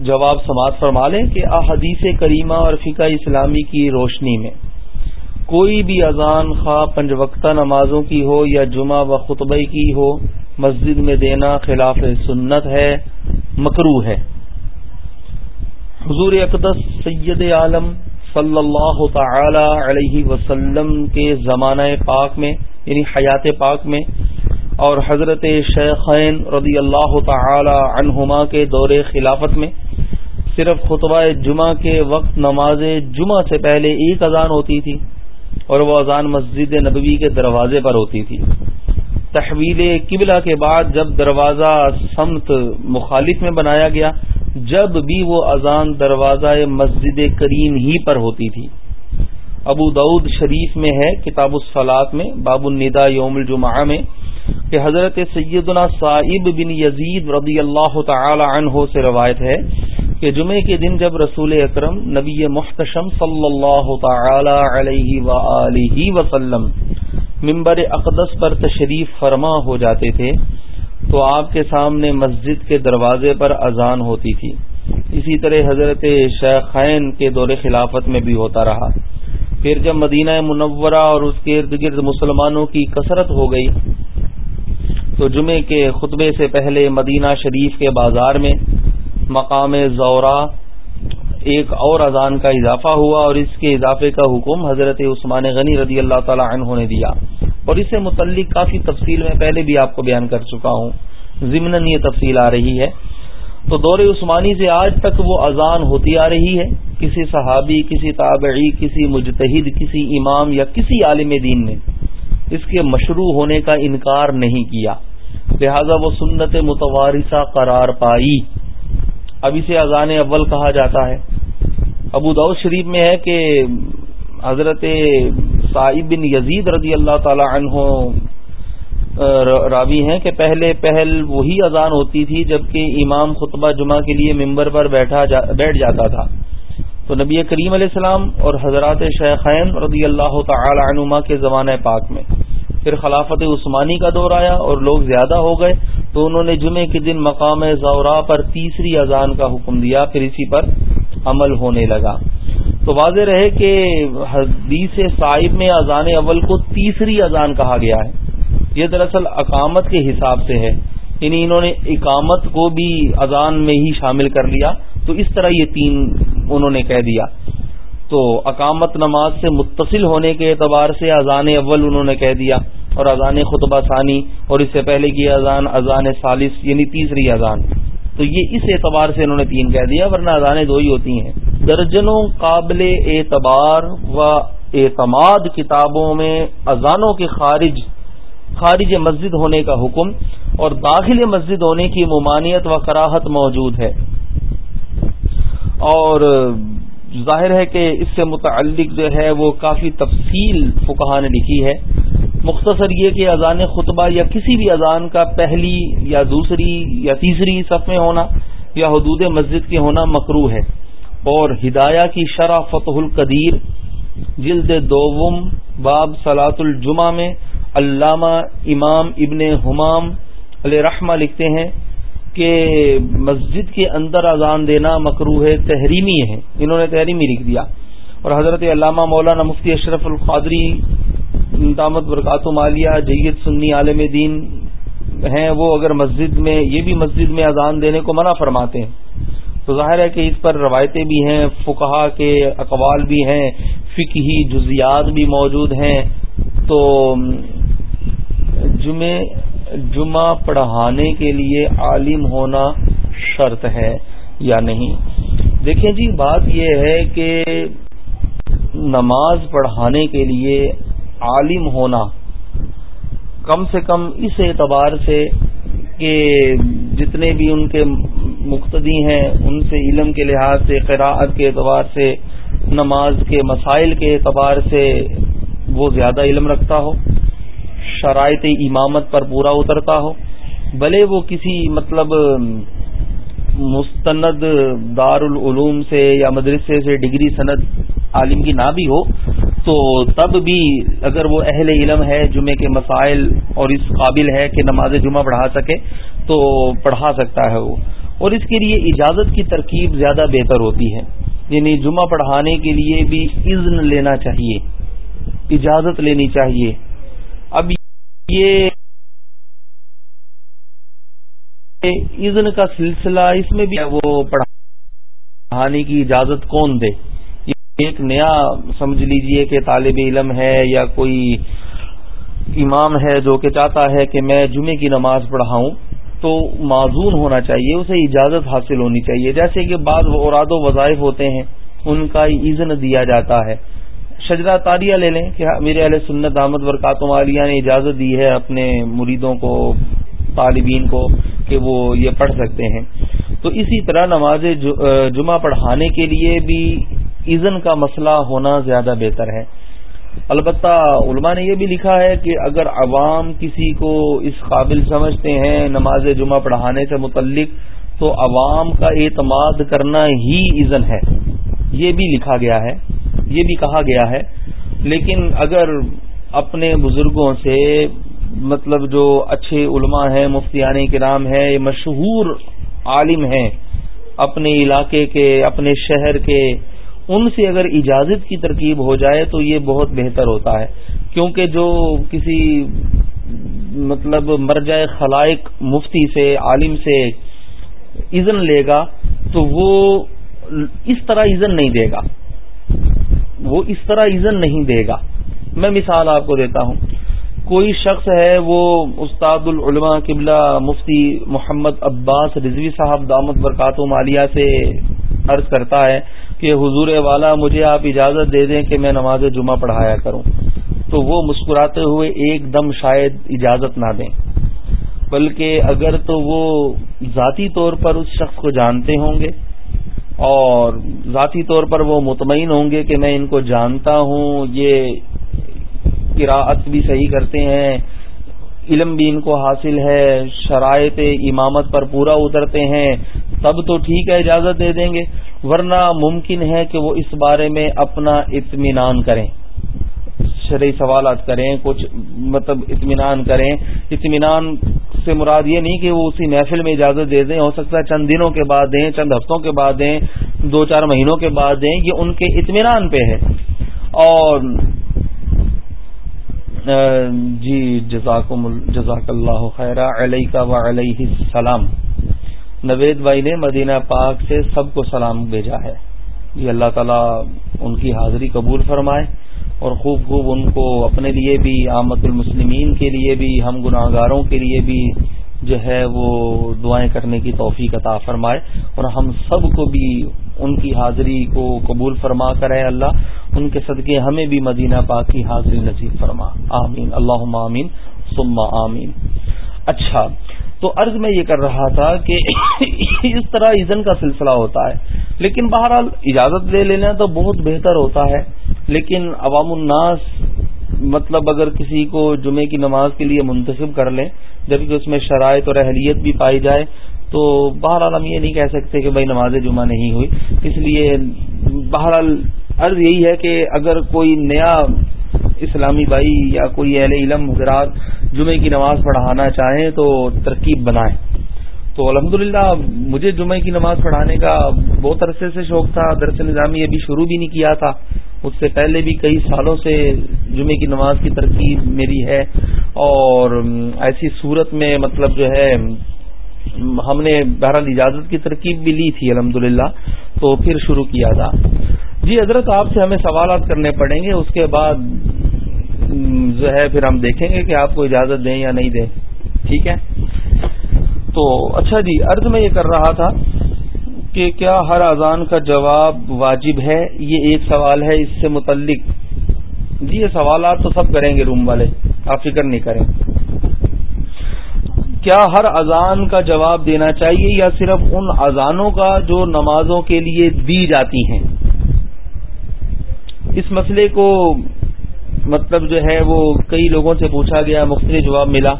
جواب سماعت فرما لیں کہ احادیث کریمہ اور فقہ اسلامی کی روشنی میں کوئی بھی اذان خواہ پنج وقتہ نمازوں کی ہو یا جمعہ و خطبہ کی ہو، مسجد میں دینا خلاف سنت ہے مکرو ہے۔ حضور اقدس سید عالم صلی اللہ تعالی علیہ وسلم کے زمانہ پاک میں یعنی حیات پاک میں، اور حضرت شیخین رضی اللہ تعالی عنہما کے دور خلافت میں، صرف خطبہ جمعہ کے وقت نماز جمعہ سے پہلے ایک اذان ہوتی تھی، اور وہ اذان مسجد نبوی کے دروازے پر ہوتی تھی۔ تحویل قبلہ کے بعد جب دروازہ سمت مخالف میں بنایا گیا جب بھی وہ اذان دروازہ مسجد کریم ہی پر ہوتی تھی۔ ابو دعود شریف میں ہے، کتاب الصلاط میں، باب الندا یوم الجمعہ میں، کہ حضرت سیدنا صاحب بن یزید رضی اللہ تعالی عنہ سے روایت ہے کہ جمعے کے دن جب رسول اکرم نبی محتشم صلی اللہ تعالی علیہ و وسلم ممبر اقدس پر تشریف فرما ہو جاتے تھے تو آپ کے سامنے مسجد کے دروازے پر اذان ہوتی تھی۔ اسی طرح حضرت شیخین کے دور خلافت میں بھی ہوتا رہا۔ پھر جب مدینہ منورہ اور اس کے ارد گرد مسلمانوں کی کثرت ہو گئی، تو جمعے کے خطبے سے پہلے مدینہ شریف کے بازار میں مقام زورا ایک اور اذان کا اضافہ ہوا اور اس کے اضافے کا حکم حضرت عثمان غنی رضی اللہ تعالی عنہ نے دیا۔ اور اس سے متعلق کافی تفصیل میں پہلے بھی آپ کو بیان کر چکا ہوں۔ ضمن یہ تفصیل آ رہی ہے۔ تو دور عثمانی سے آج تک وہ اذان ہوتی آ رہی ہے۔ کسی صحابی، کسی تابعی، کسی مجتہد، کسی امام یا کسی عالم دین نے اس کے مشروع ہونے کا انکار نہیں کیا۔ لہذا وہ سنت متوارثہ قرار پائی۔ اب اسے اذان اول کہا جاتا ہے۔ ابو داؤد شریف میں ہے کہ حضرت صاحب بن یزید رضی اللہ تعالی عنہ راوی ہیں کہ پہلے پہل وہی اذان ہوتی تھی جبکہ امام خطبہ جمعہ کے لیے ممبر پر بیٹھا جا، بیٹھ جاتا تھا۔ تو نبی کریم علیہ السلام اور حضرات شیخین رضی اللہ تعالی عنما کے زمانہ پاک میں۔ پھر خلافت عثمانی کا دور آیا اور لوگ زیادہ ہو گئے، تو انہوں نے جمعے کے دن مقام زورا پر تیسری اذان کا حکم دیا، پھر اسی پر عمل ہونے لگا۔ تو واضح رہے کہ حدیث صاحب میں اذان اول کو تیسری اذان کہا گیا ہے۔ یہ دراصل اقامت کے حساب سے ہے۔ یعنی انہوں نے اقامت کو بھی اذان میں ہی شامل کر لیا۔ تو اس طرح یہ تین انہوں نے کہہ دیا۔ تو اقامت نماز سے متصل ہونے کے اعتبار سے اذان اول انہوں نے کہہ دیا۔ اور اذان خطبہ ثانی اور اس سے پہلے کی اذان اذان ثالث یعنی تیسری اذان۔ تو یہ اس اعتبار سے انہوں نے تین کہہ دیا، ورنہ اذانیں دو ہی ہوتی ہیں۔ درجنوں قابل اعتبار و اعتماد کتابوں میں اذانوں کے خارج خارج مسجد ہونے کا حکم اور داخل مسجد ہونے کی ممانعت و کراہت موجود ہے۔ اور ظاہر ہے کہ اس سے متعلق جو ہے وہ کافی تفصیل فکہ نے لکھی ہے۔ مختصر یہ کہ اذان خطبہ یا کسی بھی اذان کا پہلی یا دوسری یا تیسری صف میں ہونا یا حدود مسجد کے ہونا مکرو ہے۔ اور ہدایہ کی شرح فتح القدیر، جلد دوم باب سلاۃ الجمہ میں علامہ امام ابن حمام علیہ رحمہ لکھتے ہیں کہ مسجد کے اندر اذان دینا مکرو ہے، تحریمی ہے۔ انہوں نے تحریمی لکھ دیا۔ اور حضرت علامہ مولانا مفتی اشرف القادری دامت برکات مالیہ جید سنی عالم دین ہیں، وہ اگر مسجد میں، یہ بھی مسجد میں اذان دینے کو منع فرماتے ہیں۔ تو ظاہر ہے کہ اس پر روایتیں بھی ہیں فکہ کے اقوال بھی ہیں، فقہی جزیات بھی موجود ہیں۔ تو جمعے جمعہ پڑھانے کے لیے عالم ہونا شرط ہے یا نہیں؟ دیکھیں جی بات یہ ہے کہ نماز پڑھانے کے لیے عالم ہونا کم سے کم اس اعتبار سے کہ جتنے بھی ان کے مقتدی ہیں، ان سے علم کے لحاظ سے قراعت کے اعتبار سے، نماز کے مسائل کے اعتبار سے وہ زیادہ علم رکھتا ہو، شرائط امامت پر پورا اترتا ہو، بھلے وہ کسی مطلب مستند دار العلوم سے یا مدرسے سے ڈگری سند عالم کی نہ بھی ہو تو تب بھی اگر وہ اہل علم ہے، جمعے کے مسائل اور اس قابل ہے کہ نماز جمعہ پڑھا سکے، تو پڑھا سکتا ہے وہ۔ اور اس کے لیے اجازت کی ترکیب زیادہ بہتر ہوتی ہے۔ یعنی جمعہ پڑھانے کے لیے بھی اذن لینا چاہیے۔ اجازت لینی چاہیے۔ اب یہ اذن کا سلسلہ اس میں بھی وہ پڑھانے کی اجازت کون دے؟ ایک نیا سمجھ لیجیے کہ طالب علم ہے یا کوئی امام ہے جو کہ چاہتا ہے کہ میں جمعے کی نماز پڑھاؤں، تو معذون ہونا چاہیے، اسے اجازت حاصل ہونی چاہیے۔ جیسے کہ بعض اوراد و وظائف ہوتے ہیں، ان کا اذن دیا جاتا ہے۔ شجرا تاریہ لے لیں کہ میرے علیہ سنت احمد برکاتم عالیہ نے اجازت دی ہے اپنے مریدوں کو، طالبین کو کہ وہ یہ پڑھ سکتے ہیں۔ تو اسی طرح نماز جمعہ پڑھانے کے لیے بھی ایزن کا مسئلہ ہونا زیادہ بہتر ہے۔ البتہ علماء نے یہ بھی لکھا ہے کہ اگر عوام کسی کو اس قابل سمجھتے ہیں، نماز جمعہ پڑھانے سے متعلق، تو عوام کا اعتماد کرنا ہی ایزن ہے۔ یہ بھی لکھا گیا ہے، یہ بھی کہا گیا ہے۔ لیکن اگر اپنے بزرگوں سے مطلب جو اچھے علماء ہیں، مفتیان کرام ہیں مشہور عالم ہیں، اپنے علاقے کے، اپنے شہر کے ان سے اگر اجازت کی ترکیب ہو جائے تو یہ بہت بہتر ہوتا ہے۔ کیونکہ جو کسی مطلب مرجائے خلائق مفتی سے، عالم سے اذن لے گا تو وہ اس طرح اذن نہیں دے گا۔ وہ اس طرح ایزن نہیں دے گا۔ میں مثال آپ کو دیتا ہوں۔ کوئی شخص ہے، وہ استاد العلماء قبلہ مفتی محمد عباس رضوی صاحب دامت برکات مالیہ سے عرض کرتا ہے کہ حضور والا مجھے آپ اجازت دے دیں کہ میں نماز جمعہ پڑھایا کروں۔ تو وہ مسکراتے ہوئے ایک دم شاید اجازت نہ دیں۔ بلکہ اگر تو وہ ذاتی طور پر اس شخص کو جانتے ہوں گے اور ذاتی طور پر وہ مطمئن ہوں گے کہ میں ان کو جانتا ہوں، یہ قراءت بھی صحیح کرتے ہیں، علم بھی ان کو حاصل ہے، شرائط امامت پر پورا اترتے ہیں تب تو ٹھیک ہے، اجازت دے دیں گے۔ ورنہ ممکن ہے کہ وہ اس بارے میں اپنا اطمینان کریں۔ شرعی سوالات کریں، کچھ مطلب اطمینان کریں۔ اطمینان سے مراد یہ نہیں کہ وہ اسی محفل میں اجازت دے دیں، ہو سکتا ہے چند دنوں کے بعد دیں، چند ہفتوں کے بعد دیں، دو چار مہینوں کے بعد دیں، یہ ان کے اطمینان پہ ہے۔ اور جی جزاکم جزاک اللہ خیر علیہ کا و علیہ السلام۔ نوید بھائی نے مدینہ پاک سے سب کو سلام بھیجا ہے۔ یہ اللہ تعالیٰ ان کی حاضری قبول فرمائے اور خوب خوب ان کو اپنے لیے بھی، آمد المسلمین کے لیے بھی، ہم گناہ گاروں کے لیے بھی جو ہے وہ دعائیں کرنے کی توفیق عطا فرمائے اور ہم سب کو بھی ان کی حاضری کو قبول فرما کر ہے اللہ، ان کے صدقے ہمیں بھی مدینہ پاک کی حاضری نصیب فرما۔ آمین۔ اللہ آمین۔ سما آمین۔ اچھا تو عرض میں یہ کر رہا تھا کہ اس طرح ایزن کا سلسلہ ہوتا ہے۔ لیکن بہرحال اجازت لے لینا تو بہت بہتر ہوتا ہے۔ لیکن عوام الناس مطلب اگر کسی کو جمعے کی نماز کے لیے منتخب کر لیں، جبکہ اس میں شرائط اور اہلیت بھی پائی جائے، تو بہرحال ہم یہ نہیں کہہ سکتے کہ بھائی نماز جمعہ نہیں ہوئی۔ اس لیے بہرحال عرض یہی ہے کہ اگر کوئی نیا اسلامی بھائی یا کوئی اہل علم، حضرات، جمعے کی نماز پڑھانا چاہیں تو ترکیب بنائیں۔ تو الحمدللہ مجھے جمعے کی نماز پڑھانے کا بہت عرصے سے شوق تھا، درس نظامی ابھی شروع بھی نہیں کیا تھا۔ اس سے پہلے بھی کئی سالوں سے جمعے کی نماز کی ترکیب میری ہے۔ اور ایسی صورت میں مطلب جو ہے، ہم نے بہرحال اجازت کی ترکیب بھی لی تھی الحمدللہ، تو پھر شروع کیا تھا۔ جی حضرت، آپ سے ہمیں سوالات کرنے پڑیں گے۔ اس کے بعد جو ہے پھر ہم دیکھیں گے کہ آپ کو اجازت دیں یا نہیں دیں۔ ٹھیک ہے؟ تو اچھا جی عرض میں یہ کر رہا تھا کہ کیا ہر اذان کا جواب واجب ہے؟ یہ ایک سوال ہے، اس سے متعلق۔ جی یہ سوالات تو سب کریں گے روم والے، آپ فکر نہیں کریں۔ کیا ہر اذان کا جواب دینا چاہیے یا صرف ان اذانوں کا جو نمازوں کے لیے دی جاتی ہیں؟ اس مسئلے کو مطلب جو ہے وہ کئی لوگوں سے پوچھا گیا، مختلف جواب ملا۔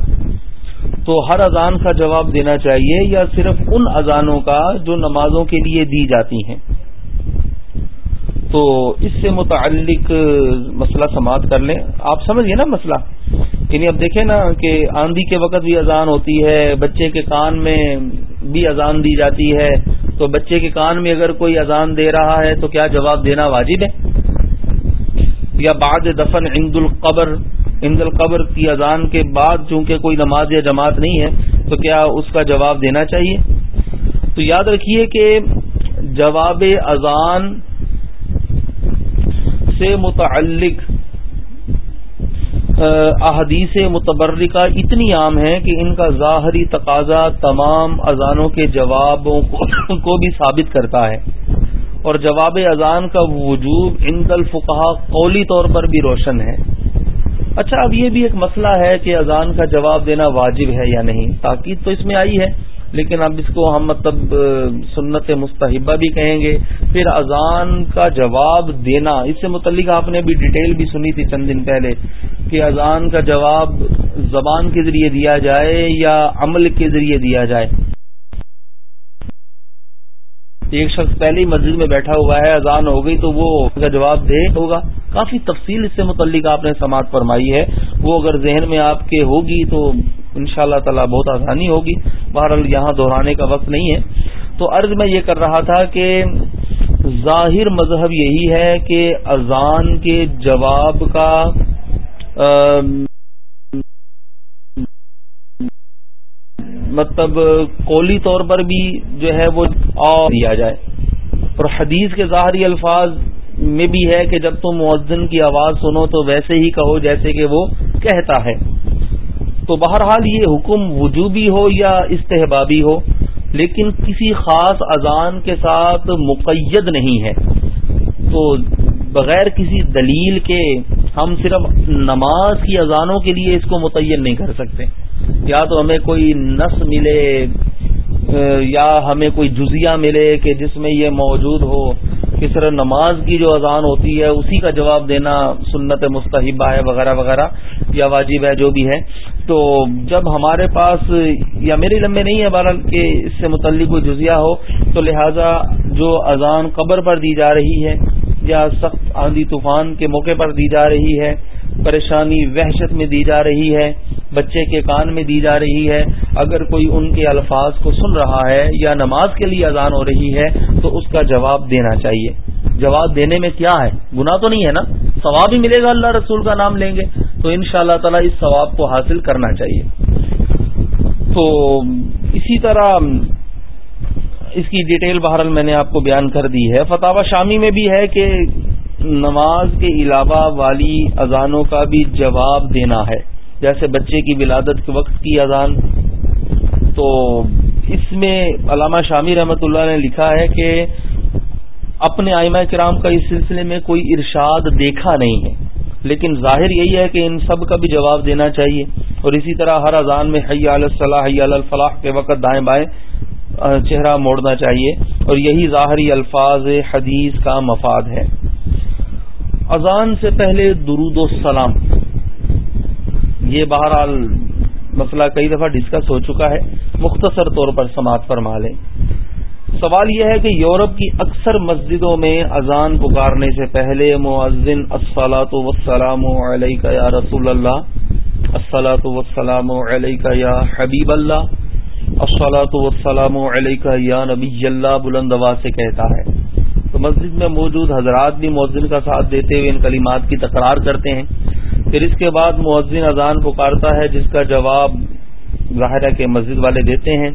تو ہر اذان کا جواب دینا چاہیے یا صرف ان اذانوں کا جو نمازوں کے لیے دی جاتی ہیں؟ تو اس سے متعلق مسئلہ سماعت کر لیں۔ آپ سمجھ گئے نا مسئلہ؟ یعنی اب دیکھیں نا کہ آندھی کے وقت بھی اذان ہوتی ہے، بچے کے کان میں بھی اذان دی جاتی ہے۔ تو بچے کے کان میں اگر کوئی اذان دے رہا ہے تو کیا جواب دینا واجب ہے؟ یا بعد دفن عند القبر عند القبر کی اذان کے بعد چونکہ کوئی نماز یا جماعت نہیں ہے، تو کیا اس کا جواب دینا چاہیے؟ تو یاد رکھیے کہ جواب اذان سے متعلق احادیث متبرکہ اتنی عام ہے کہ ان کا ظاہری تقاضا تمام اذانوں کے جوابوں کو بھی ثابت کرتا ہے۔ اور جواب اذان کا وجوب ان الفقہ قولی طور پر بھی روشن ہے۔ اچھا اب یہ بھی ایک مسئلہ ہے کہ اذان کا جواب دینا واجب ہے یا نہیں۔ تاکید تو اس میں آئی ہے، لیکن اب اس کو ہم مطلب سنت مستحبہ بھی کہیں گے۔ پھر اذان کا جواب دینا، اس سے متعلق آپ نے بھی ڈیٹیل بھی سنی تھی چند دن پہلے کہ اذان کا جواب زبان کے ذریعے دیا جائے یا عمل کے ذریعے دیا جائے۔ ایک شخص پہلے ہی مسجد میں بیٹھا ہوا ہے، اذان ہو گئی تو وہ کا جواب دے ہوگا۔ کافی تفصیل اس سے متعلق آپ نے سماعت فرمائی ہے۔ وہ اگر ذہن میں آپ کے ہوگی تو ان شاء اللہ تعالی بہت آسانی ہوگی۔ بہرحال یہاں دہرانے کا وقت نہیں ہے۔ تو عرض میں یہ کر رہا تھا کہ ظاہر مذہب یہی ہے کہ اذان کے جواب کا مطلب قولی طور پر بھی جو ہے وہ دیا جائے۔ اور حدیث کے ظاہری الفاظ میں بھی ہے کہ جب تم مؤذن کی آواز سنو تو ویسے ہی کہو جیسے کہ وہ کہتا ہے۔ تو بہرحال یہ حکم وجوبی ہو یا استحبابی ہو، لیکن کسی خاص اذان کے ساتھ مقید نہیں ہے۔ تو بغیر کسی دلیل کے ہم صرف نماز کی اذانوں کے لیے اس کو متعین نہیں کر سکتے۔ یا تو ہمیں کوئی نس ملے یا ہمیں کوئی جزیہ ملے کہ جس میں یہ موجود ہو۔ کہ صرف نماز کی جو اذان ہوتی ہے، اسی کا جواب دینا سنت مستحبہ ہے، وغیرہ وغیرہ، یا واجب ہے، جو بھی ہے۔ تو جب ہمارے پاس، یا میرے لمبے نہیں ہے بہرحال کہ اس سے متعلق کوئی جزیہ ہو، تو لہذا جو اذان قبر پر دی جا رہی ہے یا سخت آندھی طوفان کے موقع پر دی جا رہی ہے، پریشانی وحشت میں دی جا رہی ہے، بچے کے کان میں دی جا رہی ہے، اگر کوئی ان کے الفاظ کو سن رہا ہے یا نماز کے لیے اذان ہو رہی ہے تو اس کا جواب دینا چاہیے۔ جواب دینے میں کیا ہے؟ گنا تو نہیں ہے نا؟ ثواب ہی ملے گا، اللہ رسول کا نام لیں گے۔ تو ان شاء اللہ تعالی اس ثواب کو حاصل کرنا چاہیے۔ تو اسی طرح اس کی ڈیٹیل بہرحال میں نے آپ کو بیان کر دی ہے۔ فتح شامی میں بھی ہے کہ نماز کے علاوہ والی اذانوں کا بھی جواب دینا ہے۔ جیسے بچے کی ولادت کے وقت کی اذان۔ تو اس میں علامہ شامی رحمت اللہ نے لکھا ہے کہ اپنے آئمہ کرام کا اس سلسلے میں کوئی ارشاد دیکھا نہیں ہے۔ لیکن ظاہر یہی ہے کہ ان سب کا بھی جواب دینا چاہیے۔ اور اسی طرح ہر اذان میں حیا الصلاح حیا الفلاح کے وقت دائیں بائیں۔ چہرہ موڑنا چاہیے۔ اور یہی ظاہری الفاظ، حدیث کا مفاد ہے۔ اذان سے پہلے درود و سلام۔ یہ بہرحال مسئلہ کئی دفعہ ڈسکس ہو چکا ہے۔ مختصر طور پر سماعت فرما لیں۔ سوال یہ ہے کہ یورپ کی اکثر مسجدوں میں اذان پکارنے سے پہلے معذن السلاۃ وسلام علیہ یا رسول اللہ السلاۃ وسلام علیہ یا حبیب اللہ السلاۃ وسلام علیہ یا نبی اللہ بلند سے کہتا ہے۔ تو مسجد میں موجود حضرات بھی مؤذن کا ساتھ دیتے ہوئے ان کلمات کی تکرار کرتے ہیں۔ پھر اس کے بعد مؤذن اذان پکارتا ہے، جس کا جواب ظاہر ہے کہ مسجد والے دیتے ہیں۔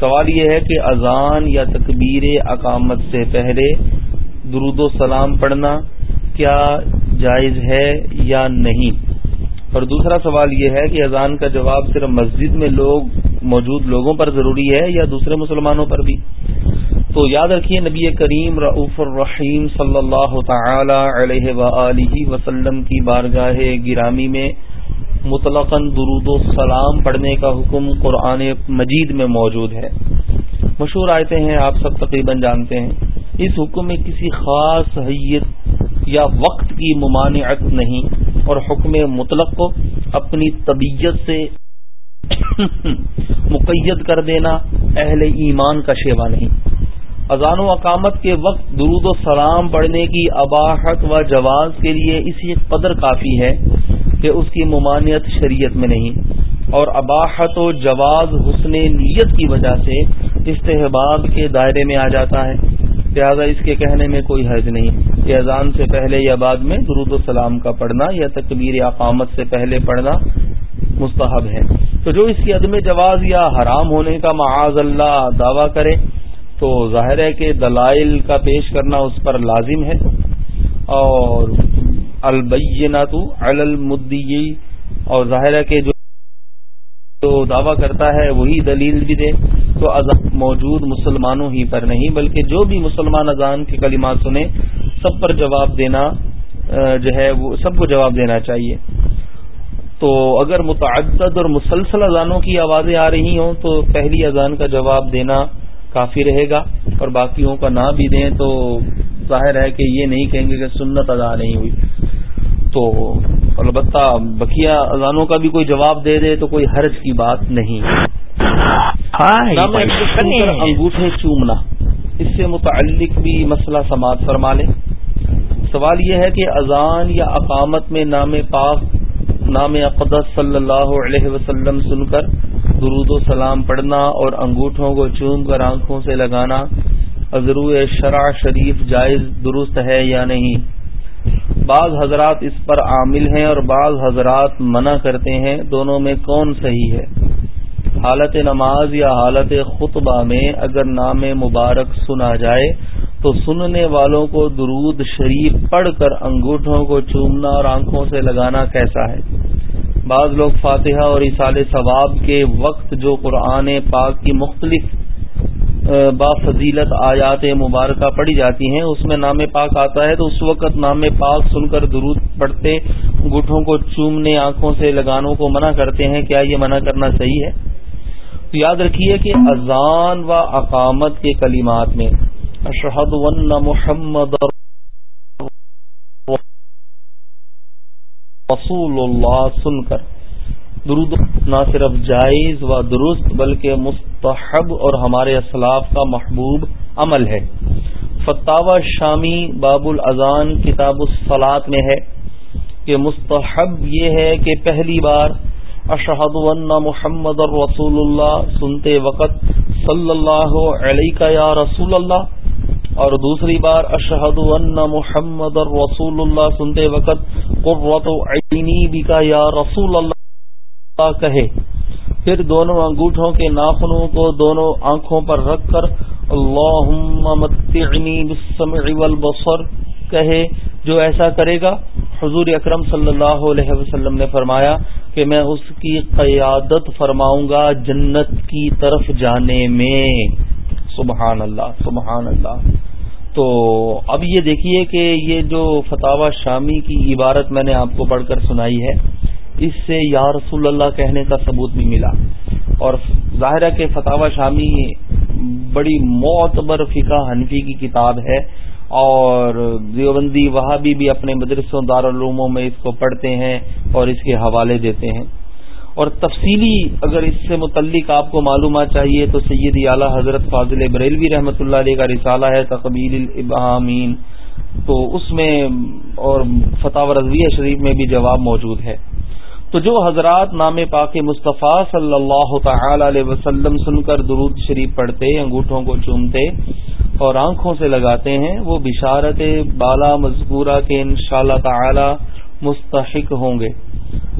سوال یہ ہے کہ اذان یا تکبیر اقامت سے پہلے درود و سلام پڑھنا کیا جائز ہے یا نہیں؟ اور دوسرا سوال یہ ہے کہ اذان کا جواب صرف مسجد میں لوگ موجود لوگوں پر ضروری ہے یا دوسرے مسلمانوں پر بھی؟ تو یاد رکھیے نبی کریم رعف الرحیم صلی اللہ تعالی علیہ و وسلم کی بارگاہ گرامی میں مطلق درود و سلام پڑھنے کا حکم قرآن مجید میں موجود ہے۔ مشہور آیتیں ہیں، آپ سب تقریباً جانتے ہیں۔ اس حکم میں کسی خاص حیت یا وقت کی ممانعت نہیں اور حکم مطلق کو اپنی طبیعت سے [laughs] مقید کر دینا اہل ایمان کا شیوا نہیں۔ اذان و اقامت کے وقت درود و سلام پڑھنے کی اباحت و جواز کے لیے اسی قدر کافی ہے کہ اس کی ممانعت شریعت میں نہیں۔ اور اباحت و جواز حسن نیت کی وجہ سے استحباب کے دائرے میں آ جاتا ہے۔ لہذا اس کے کہنے میں کوئی حرض نہیں۔ کہ اذان سے پہلے یا بعد میں درود و سلام کا پڑھنا یا تکبیر اقامت سے پہلے پڑھنا مستحب ہے تو جو اس کی عدم جواز یا حرام ہونے کا معاذ اللہ دعویٰ کرے، تو ظاہر ہے کہ دلائل کا پیش کرنا اس پر لازم ہے۔ اور البینات علی المدی، اور ظاہر ہے کہ جو دعویٰ کرتا ہے وہی دلیل بھی دے۔ تو اذان موجود مسلمانوں ہی پر نہیں، بلکہ جو بھی مسلمان اذان کے کلمات سنے سب پر جواب دینا جو ہے وہ سب کو جواب دینا چاہیے۔ تو اگر متعدد اور مسلسل اذانوں کی آوازیں آ رہی ہوں تو پہلی اذان کا جواب دینا کافی رہے گا اور باقیوں کا نہ بھی دیں تو ظاہر ہے کہ یہ نہیں کہیں گے کہ سنت ادا نہیں ہوئی۔ تو البتہ بکیا اذانوں کا بھی کوئی جواب دے دے تو کوئی حرج کی بات نہیں۔ انگوٹھے چومنا اس سے متعلق بھی مسئلہ سماعت فرما لیں۔ سوال یہ ہے کہ اذان یا اقامت میں نام پاک نام اقدس صلی اللہ علیہ وسلم سن کر درود و سلام پڑھنا اور انگوٹھوں کو چوم کر آنکھوں سے لگانا۔ ازرو شرع شریف جائز درست ہے یا نہیں؟ بعض حضرات اس پر عامل ہیں اور بعض حضرات منع کرتے ہیں۔ دونوں میں کون صحیح ہے؟ حالت نماز یا حالت خطبہ میں اگر نام مبارک سنا جائے تو سننے والوں کو درود شریف پڑھ کر انگوٹھوں کو چومنا اور آنکھوں سے لگانا کیسا ہے؟ بعض لوگ فاتحہ اور اصال ثواب کے وقت جو قرآن پاک کی مختلف با فضیلت آیات مبارکہ پڑھی جاتی ہیں، اس میں نام پاک آتا ہے تو اس وقت نام پاک سن کر درود پڑھتے گٹھوں کو چومنے، آنکھوں سے لگانوں کو منع کرتے ہیں، کیا یہ منع کرنا صحیح ہے؟ تو یاد رکھیے کہ اذان و اقامت کے کلمات میں اشہد ون محمد رسول اللہ سن کر۔ درود نہ صرف جائز و درست، بلکہ مستحب اور ہمارے اسلاف کا محبوب عمل ہے۔ فتح شامی باب الاذان کتاب الصلاط میں ہے کہ مستحب یہ ہے کہ پہلی بار اشہد محمد رسول اللہ سنتے وقت صلی اللہ علیہ یا رسول اللہ اور دوسری بار اشہد محمد رسول اللہ سنتے وقت قرۃ عینی بکا یا رسول اللہ کہے۔ پھر دونوں انگوٹھوں کے ناخنوں کو دونوں آنکھوں پر رکھ کر اللہ والبصر کہے، جو ایسا کرے گا۔ حضور اکرم صلی اللہ علیہ وسلم نے فرمایا کہ میں اس کی قیادت فرماؤں گا جنت کی طرف جانے میں۔ سبحان اللہ سبحان اللہ۔ تو اب یہ دیکھیے کہ یہ جو فتح شامی کی عبارت میں نے آپ کو پڑھ کر سنائی ہے، اس سے یا رسول اللہ کہنے کا ثبوت بھی ملا۔ اور ظاہرہ کے فتح شامی بڑی معتبر فقہ حنفی کی کتاب ہے۔ اور دیوبندی وہاں بھی اپنے مدرسوں دارالعلوموں میں اس کو پڑھتے ہیں اور اس کے حوالے دیتے ہیں۔ اور تفصیلی اگر اس سے متعلق آپ کو معلومات چاہیے تو سید اعلیٰ حضرت فاضل بریلوی رحمۃ اللہ علیہ کا رسالہ ہے تقبیل الابہامین۔ تو اس میں اور فتح رضویہ شریف میں بھی جواب موجود ہے۔ تو جو حضرات نام پاک مصطفیٰ صلی اللہ تعالی علیہ وسلم سن کر درود شریف پڑھتے، انگوٹھوں کو چومتے اور آنکھوں سے لگاتے ہیں، وہ بشارت بالا مذکورہ کے انشاءاللہ تعالی مستحق ہوں گے۔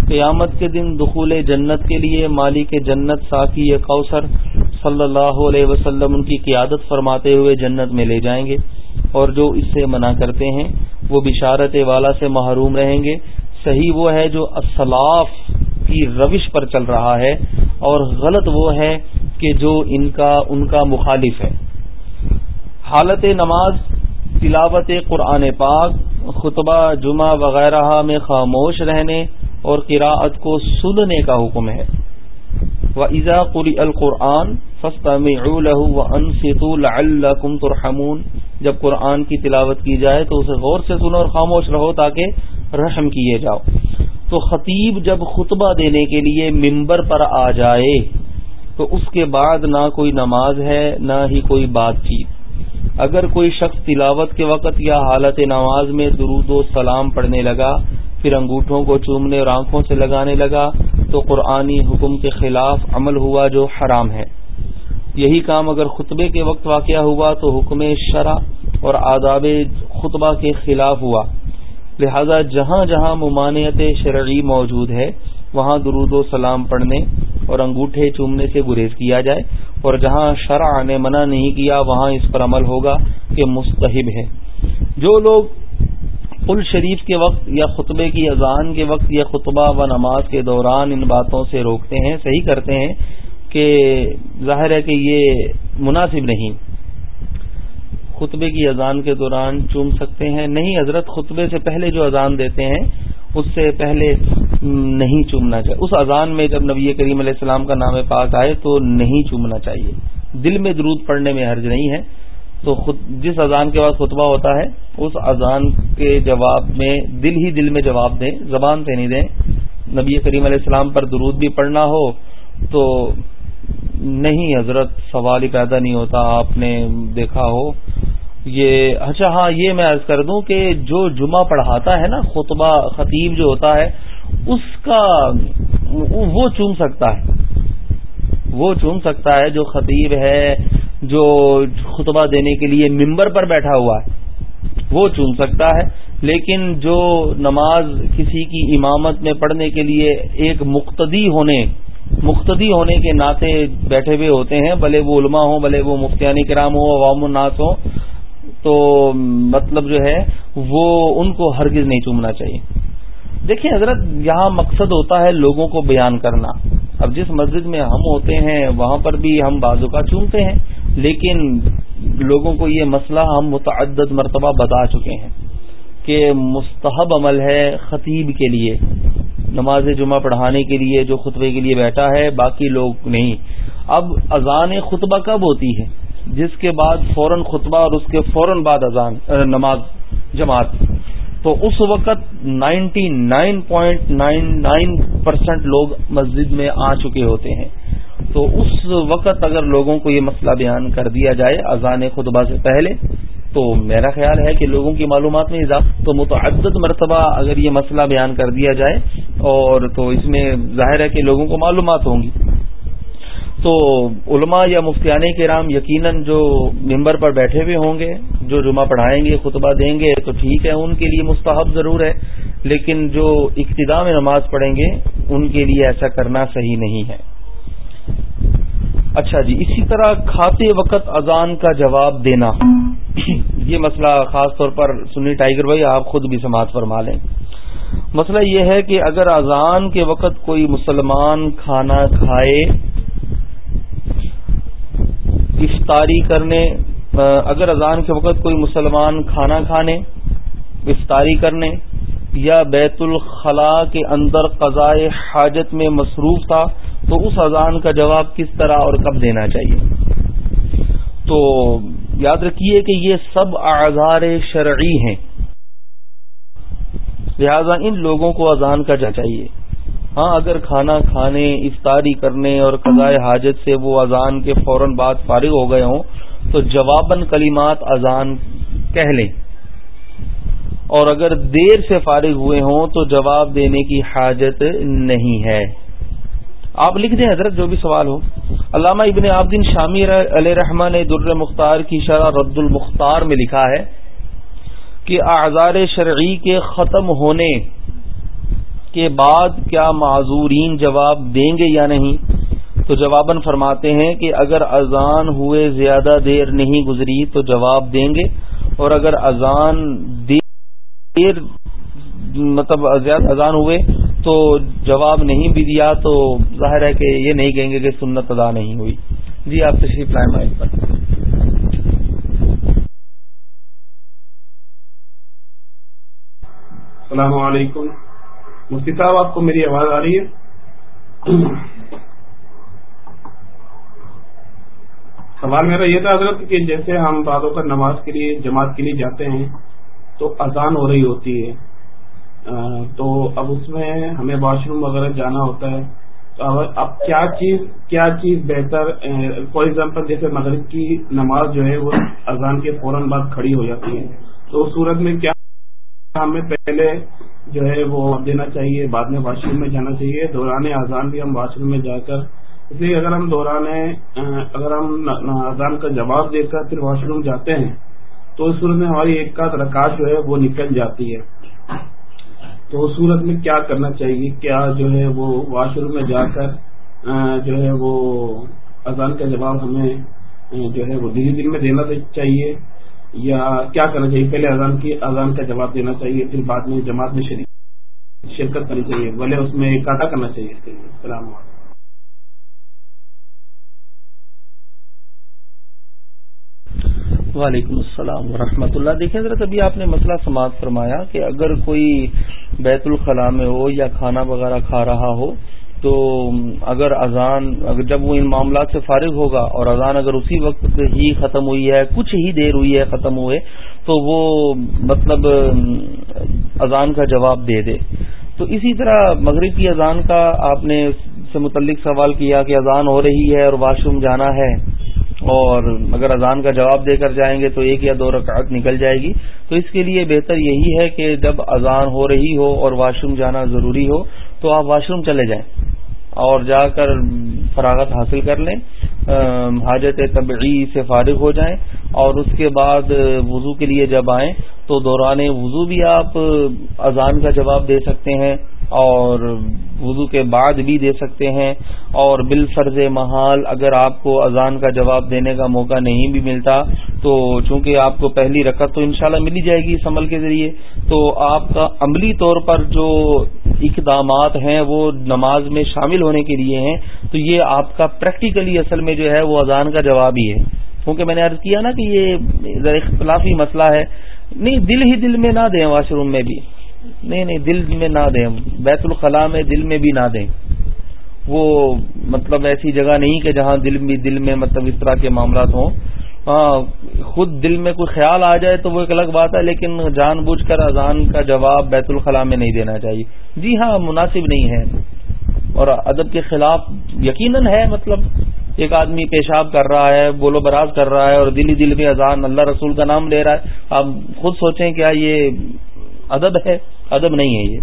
قیامت کے دن دخول جنت کے لیے مالی کے جنت ساکی کوثر صلی اللہ علیہ وسلم ان کی قیادت فرماتے ہوئے جنت میں لے جائیں گے اور جو اس سے منع کرتے ہیں وہ بشارت والا سے محروم رہیں گے۔ صحیح وہ ہے جو اسلاف کی روش پر چل رہا ہے اور غلط وہ ہے کہ جو ان کا ان کا مخالف ہے۔ حالت نماز، تلاوت قرآن پاک، خطبہ جمعہ وغیرہ میں خاموش رہنے اور قراءت کو سننے کا حکم ہے۔ و ایزا قری القرآن فسط ترحمون۔ جب قرآن کی تلاوت کی جائے تو اسے غور سے سنو اور خاموش رہو تاکہ رحم کیے جاؤ۔ تو خطیب جب خطبہ دینے کے لیے ممبر پر آ جائے تو اس کے بعد نہ کوئی نماز ہے، نہ ہی کوئی بات چیت۔ اگر کوئی شخص تلاوت کے وقت یا حالت نماز میں درود و سلام پڑھنے لگا پھر انگوٹھوں کو چومنے اور آنکھوں سے لگانے لگا تو قرآنی حکم کے خلاف عمل ہوا جو حرام ہے۔ یہی کام اگر خطبے کے وقت واقع ہوا تو حکم شرح اور آداب خطبہ کے خلاف ہوا۔ لہذا جہاں جہاں ممانعت شرعی موجود ہے، وہاں درود و سلام پڑھنے اور انگوٹھے چومنے سے گریز کیا جائے اور جہاں شرع نے منع نہیں کیا، وہاں اس پر عمل ہوگا کہ مستحب ہے۔ جو لوگ پل شریف کے وقت یا خطبے کی اذان کے وقت یا خطبہ و نماز کے دوران ان باتوں سے روکتے ہیں، صحیح کرتے ہیں کہ ظاہر ہے کہ یہ مناسب نہیں۔ خطبے کی اذان کے دوران چوم سکتے ہیں۔ نہیں، حضرت خطبے سے پہلے جو اذان دیتے ہیں، اس سے پہلے نہیں چومنا چاہیے۔ اس اذان میں جب نبی کریم علیہ السلام کا نام پاک آئے تو نہیں چومنا چاہیے۔ دل میں درود پڑھنے میں حرج نہیں ہے۔ تو خود جس اذان کے بعد خطبہ ہوتا ہے، اس اذان کے جواب میں، دل ہی دل میں جواب دیں، زبان سے نہیں دیں۔ نبی کریم علیہ السلام پر درود بھی پڑھنا ہو تو نہیں حضرت، سوال ہی پیدا نہیں ہوتا، آپ نے دیکھا ہو۔ یہ اچھا ہاں یہ میں عرض کر دوں کہ جو جمعہ پڑھاتا ہے نا، خطبہ خطیب جو ہوتا ہے، اس کا وہ چوم سکتا ہے۔ وہ چوم سکتا ہے جو خطیب ہے، جو خطبہ دینے کے لیے ممبر پر بیٹھا ہوا ہے، وہ چوم سکتا ہے۔ لیکن جو نماز کسی کی امامت میں پڑھنے کے لیے ایک مقتدی ہونے مقتدی ہونے کے ناطے بیٹھے ہوئے ہوتے ہیں، بھلے وہ علماء ہوں، بھلے وہ مفتیانی کرام ہوں، عوام الناس ہوں، تو مطلب جو ہے، وہ ان کو ہرگز نہیں چومنا چاہیے۔ دیکھیں حضرت، یہاں مقصد ہوتا ہے لوگوں کو بیان کرنا۔ اب جس مسجد میں ہم ہوتے ہیں، وہاں پر بھی ہم بازو کا چومتے ہیں، لیکن لوگوں کو یہ مسئلہ ہم متعدد مرتبہ بتا چکے ہیں کہ مستحب عمل ہے خطیب کے لیے، نماز جمعہ پڑھانے کے لیے، جو خطبے کے لیے بیٹھا ہے، باقی لوگ نہیں۔ اب اذان خطبہ کب ہوتی ہے؟ جس کے بعد فوراً خطبہ اور اس کے فوراً بعد اذان، نماز جماعت۔ تو اس وقت ninety nine point nine nine percent لوگ مسجد میں آ چکے ہوتے ہیں۔ تو اس وقت اگر لوگوں کو یہ مسئلہ بیان کر دیا جائے اذان خطبہ سے پہلے، تو میرا خیال ہے کہ لوگوں کی معلومات میں اضافہ، تو متعدد مرتبہ اگر یہ مسئلہ بیان کر دیا جائے اور تو اس میں ظاہر ہے کہ لوگوں کو معلومات ہوں گی۔ تو علماء یا مفتیان کے رام یقیناً جو ممبر پر بیٹھے ہوئے ہوں گے، جو جمعہ پڑھائیں گے، خطبہ دیں گے، تو ٹھیک ہے، ان کے لیے مستحب ضرور ہے، لیکن جو ابتدا میں نماز پڑھیں گے، ان کے لیے ایسا کرنا صحیح نہیں ہے۔ اچھا جی اسی طرح کھاتے وقت اذان کا جواب دینا۔ [clears throat] یہ مسئلہ خاص طور پر سنی ٹائیگر بھائی، آپ خود بھی سماعت فرما لیں۔ مسئلہ یہ ہے کہ اگر اذان کے وقت کوئی مسلمان کھانا کھائے افطاری کرنے اگر اذان کے وقت کوئی مسلمان کھانا کھانے، افطاری کرنے، یا بیت الخلاء کے اندر قضاء حاجت میں مصروف تھا، تو اس اذان کا جواب کس طرح اور کب دینا چاہیے؟ تو یاد رکھیے کہ یہ سب آزار شرعی ہیں۔ لہذا ان لوگوں کو اذان کا جا چاہیے۔ ہاں اگر کھانا کھانے، افطاری کرنے اور قضاء حاجت سے وہ اذان کے فوراً بعد فارغ ہو گئے ہوں، تو جواباً کلمات اذان کہہ لیں۔ اور اگر دیر سے فارغ ہوئے ہوں، تو جواب دینے کی حاجت نہیں ہے۔ آپ لکھ دیں حضرت، جو بھی سوال ہو۔ علامہ ابن عابدین شامی علیہ رحمٰ نے در مختار کی شرح رد المختار میں لکھا ہے کہ اعزار شرعی کے ختم ہونے کے بعد کیا معذورین جواب دیں گے یا نہیں؟ تو جواباً فرماتے ہیں کہ اگر اذان ہوئے زیادہ دیر نہیں گزری تو جواب دیں گے، اور اگر اذان دیر مطلب اذان ہوئے تو جواب نہیں بھی دیا تو ظاہر ہے کہ یہ نہیں کہیں گے کہ سنت ادا نہیں ہوئی۔ جی آپ تشریف لائیں مائک پر۔ السلام علیکم۔ مفتی صاحب، آپ کو میری آواز آ رہی ہے؟ سوال میرا یہ تھا حضرت کہ جیسے ہم بعدوں کا نماز کے لیے، جماعت کے لیے جاتے ہیں تو اذان ہو رہی ہوتی ہے تو اب اس میں ہمیں واش روم وغیرہ جانا ہوتا ہے، تو اب کیا چیز کیا چیز بہتر فار ایگزامپل جیسے مغرب کی نماز جو ہے، وہ اذان کے فوراً بعد کھڑی ہو جاتی ہے، تو اس صورت میں کیا ہمیں پہلے جو ہے وہ دینا چاہیے، بعد میں واش روم میں جانا چاہیے، دوران اذان بھی ہم واش روم میں جا کر۔ اس لیے اگر ہم دوران اگر ہم اذان کا جواب دے کر پھر واش روم جاتے ہیں، تو اس صورت میں ہماری ایک کا رکاش جو ہے وہ نکل جاتی ہے۔ تو اس صورت میں کیا کرنا چاہیے؟ کیا جو ہے وہ واش روم میں جا کر جو ہے وہ اذان کا جواب ہمیں جو ہے وہ دلی دن میں دینا چاہیے؟ یا کیا کرنا چاہیے؟ پہلے اذان کی اذان کا جواب دینا چاہیے، پھر بعد میں جماعت میں شریک شرکت کرنی چاہیے۔ بھلے اس میں کاٹا کرنا چاہیے۔ السلام علیکم۔ وعلیکم السلام ورحمۃ اللہ۔ دیکھیں ذرا کبھی آپ نے مسئلہ سماعت فرمایا کہ اگر کوئی بیت الخلاء میں ہو یا کھانا وغیرہ کھا رہا ہو تو اگر اذان، اگر جب وہ ان معاملات سے فارغ ہوگا اور اذان اگر اسی وقت ہی ختم ہوئی ہے، کچھ ہی دیر ہوئی ہے، ختم ہوئے، تو وہ مطلب اذان کا جواب دے دے۔ تو اسی طرح مغرب کی اذان کا آپ نے سے متعلق سوال کیا کہ اذان ہو رہی ہے اور واش روم جانا ہے۔ اور اگر اذان کا جواب دے کر جائیں گے تو ایک یا دو رکعت نکل جائے گی۔ تو اس کے لیے بہتر یہی ہے کہ جب اذان ہو رہی ہو اور واش روم جانا ضروری ہو تو آپ واش روم چلے جائیں اور جا کر فراغت حاصل کر لیں۔ حاجت طبعی سے فارغ ہو جائیں۔ اور اس کے بعد وضو کے لیے جب آئیں تو دوران وضو بھی آپ اذان کا جواب دے سکتے ہیں اور وضو کے بعد بھی دے سکتے ہیں اور بال فرض محال اگر آپ کو اذان کا جواب دینے کا موقع نہیں بھی ملتا تو چونکہ آپ کو پہلی رکعت تو انشاءاللہ ملی جائے گی اس عمل کے ذریعے، تو آپ کا عملی طور پر جو اقدامات ہیں وہ نماز میں شامل ہونے کے لیے ہیں، تو یہ آپ کا پریکٹیکلی اصل میں جو ہے وہ اذان کا جواب ہی ہے۔ کیونکہ میں نے عرض کیا نا کہ یہ اختلافی مسئلہ ہے۔ نہیں، دل ہی دل میں نہ دیں واش روم میں بھی۔ نہیں نہیں، دل میں نہ دیں۔ بیت الخلاء میں دل میں بھی نہ دیں۔ وہ مطلب ایسی جگہ نہیں کہ جہاں دل میں دل میں مطلب اس طرح کے معاملات ہوں۔ ہاں خود دل میں کوئی خیال آ جائے تو وہ ایک الگ بات ہے، لیکن جان بوجھ کر، اذان کا جواب بیت الخلاء میں نہیں دینا چاہیے۔ جی ہاں مناسب نہیں ہے۔ اور ادب کے خلاف یقیناً ہے مطلب ایک آدمی پیشاب کر رہا ہے، بولو براز کر رہا ہے اور دلی دل میں اذان اللہ رسول کا نام لے رہا ہے۔ آپ خود سوچیں کیا یہ ادب ہے؟ ادب نہیں ہے یہ۔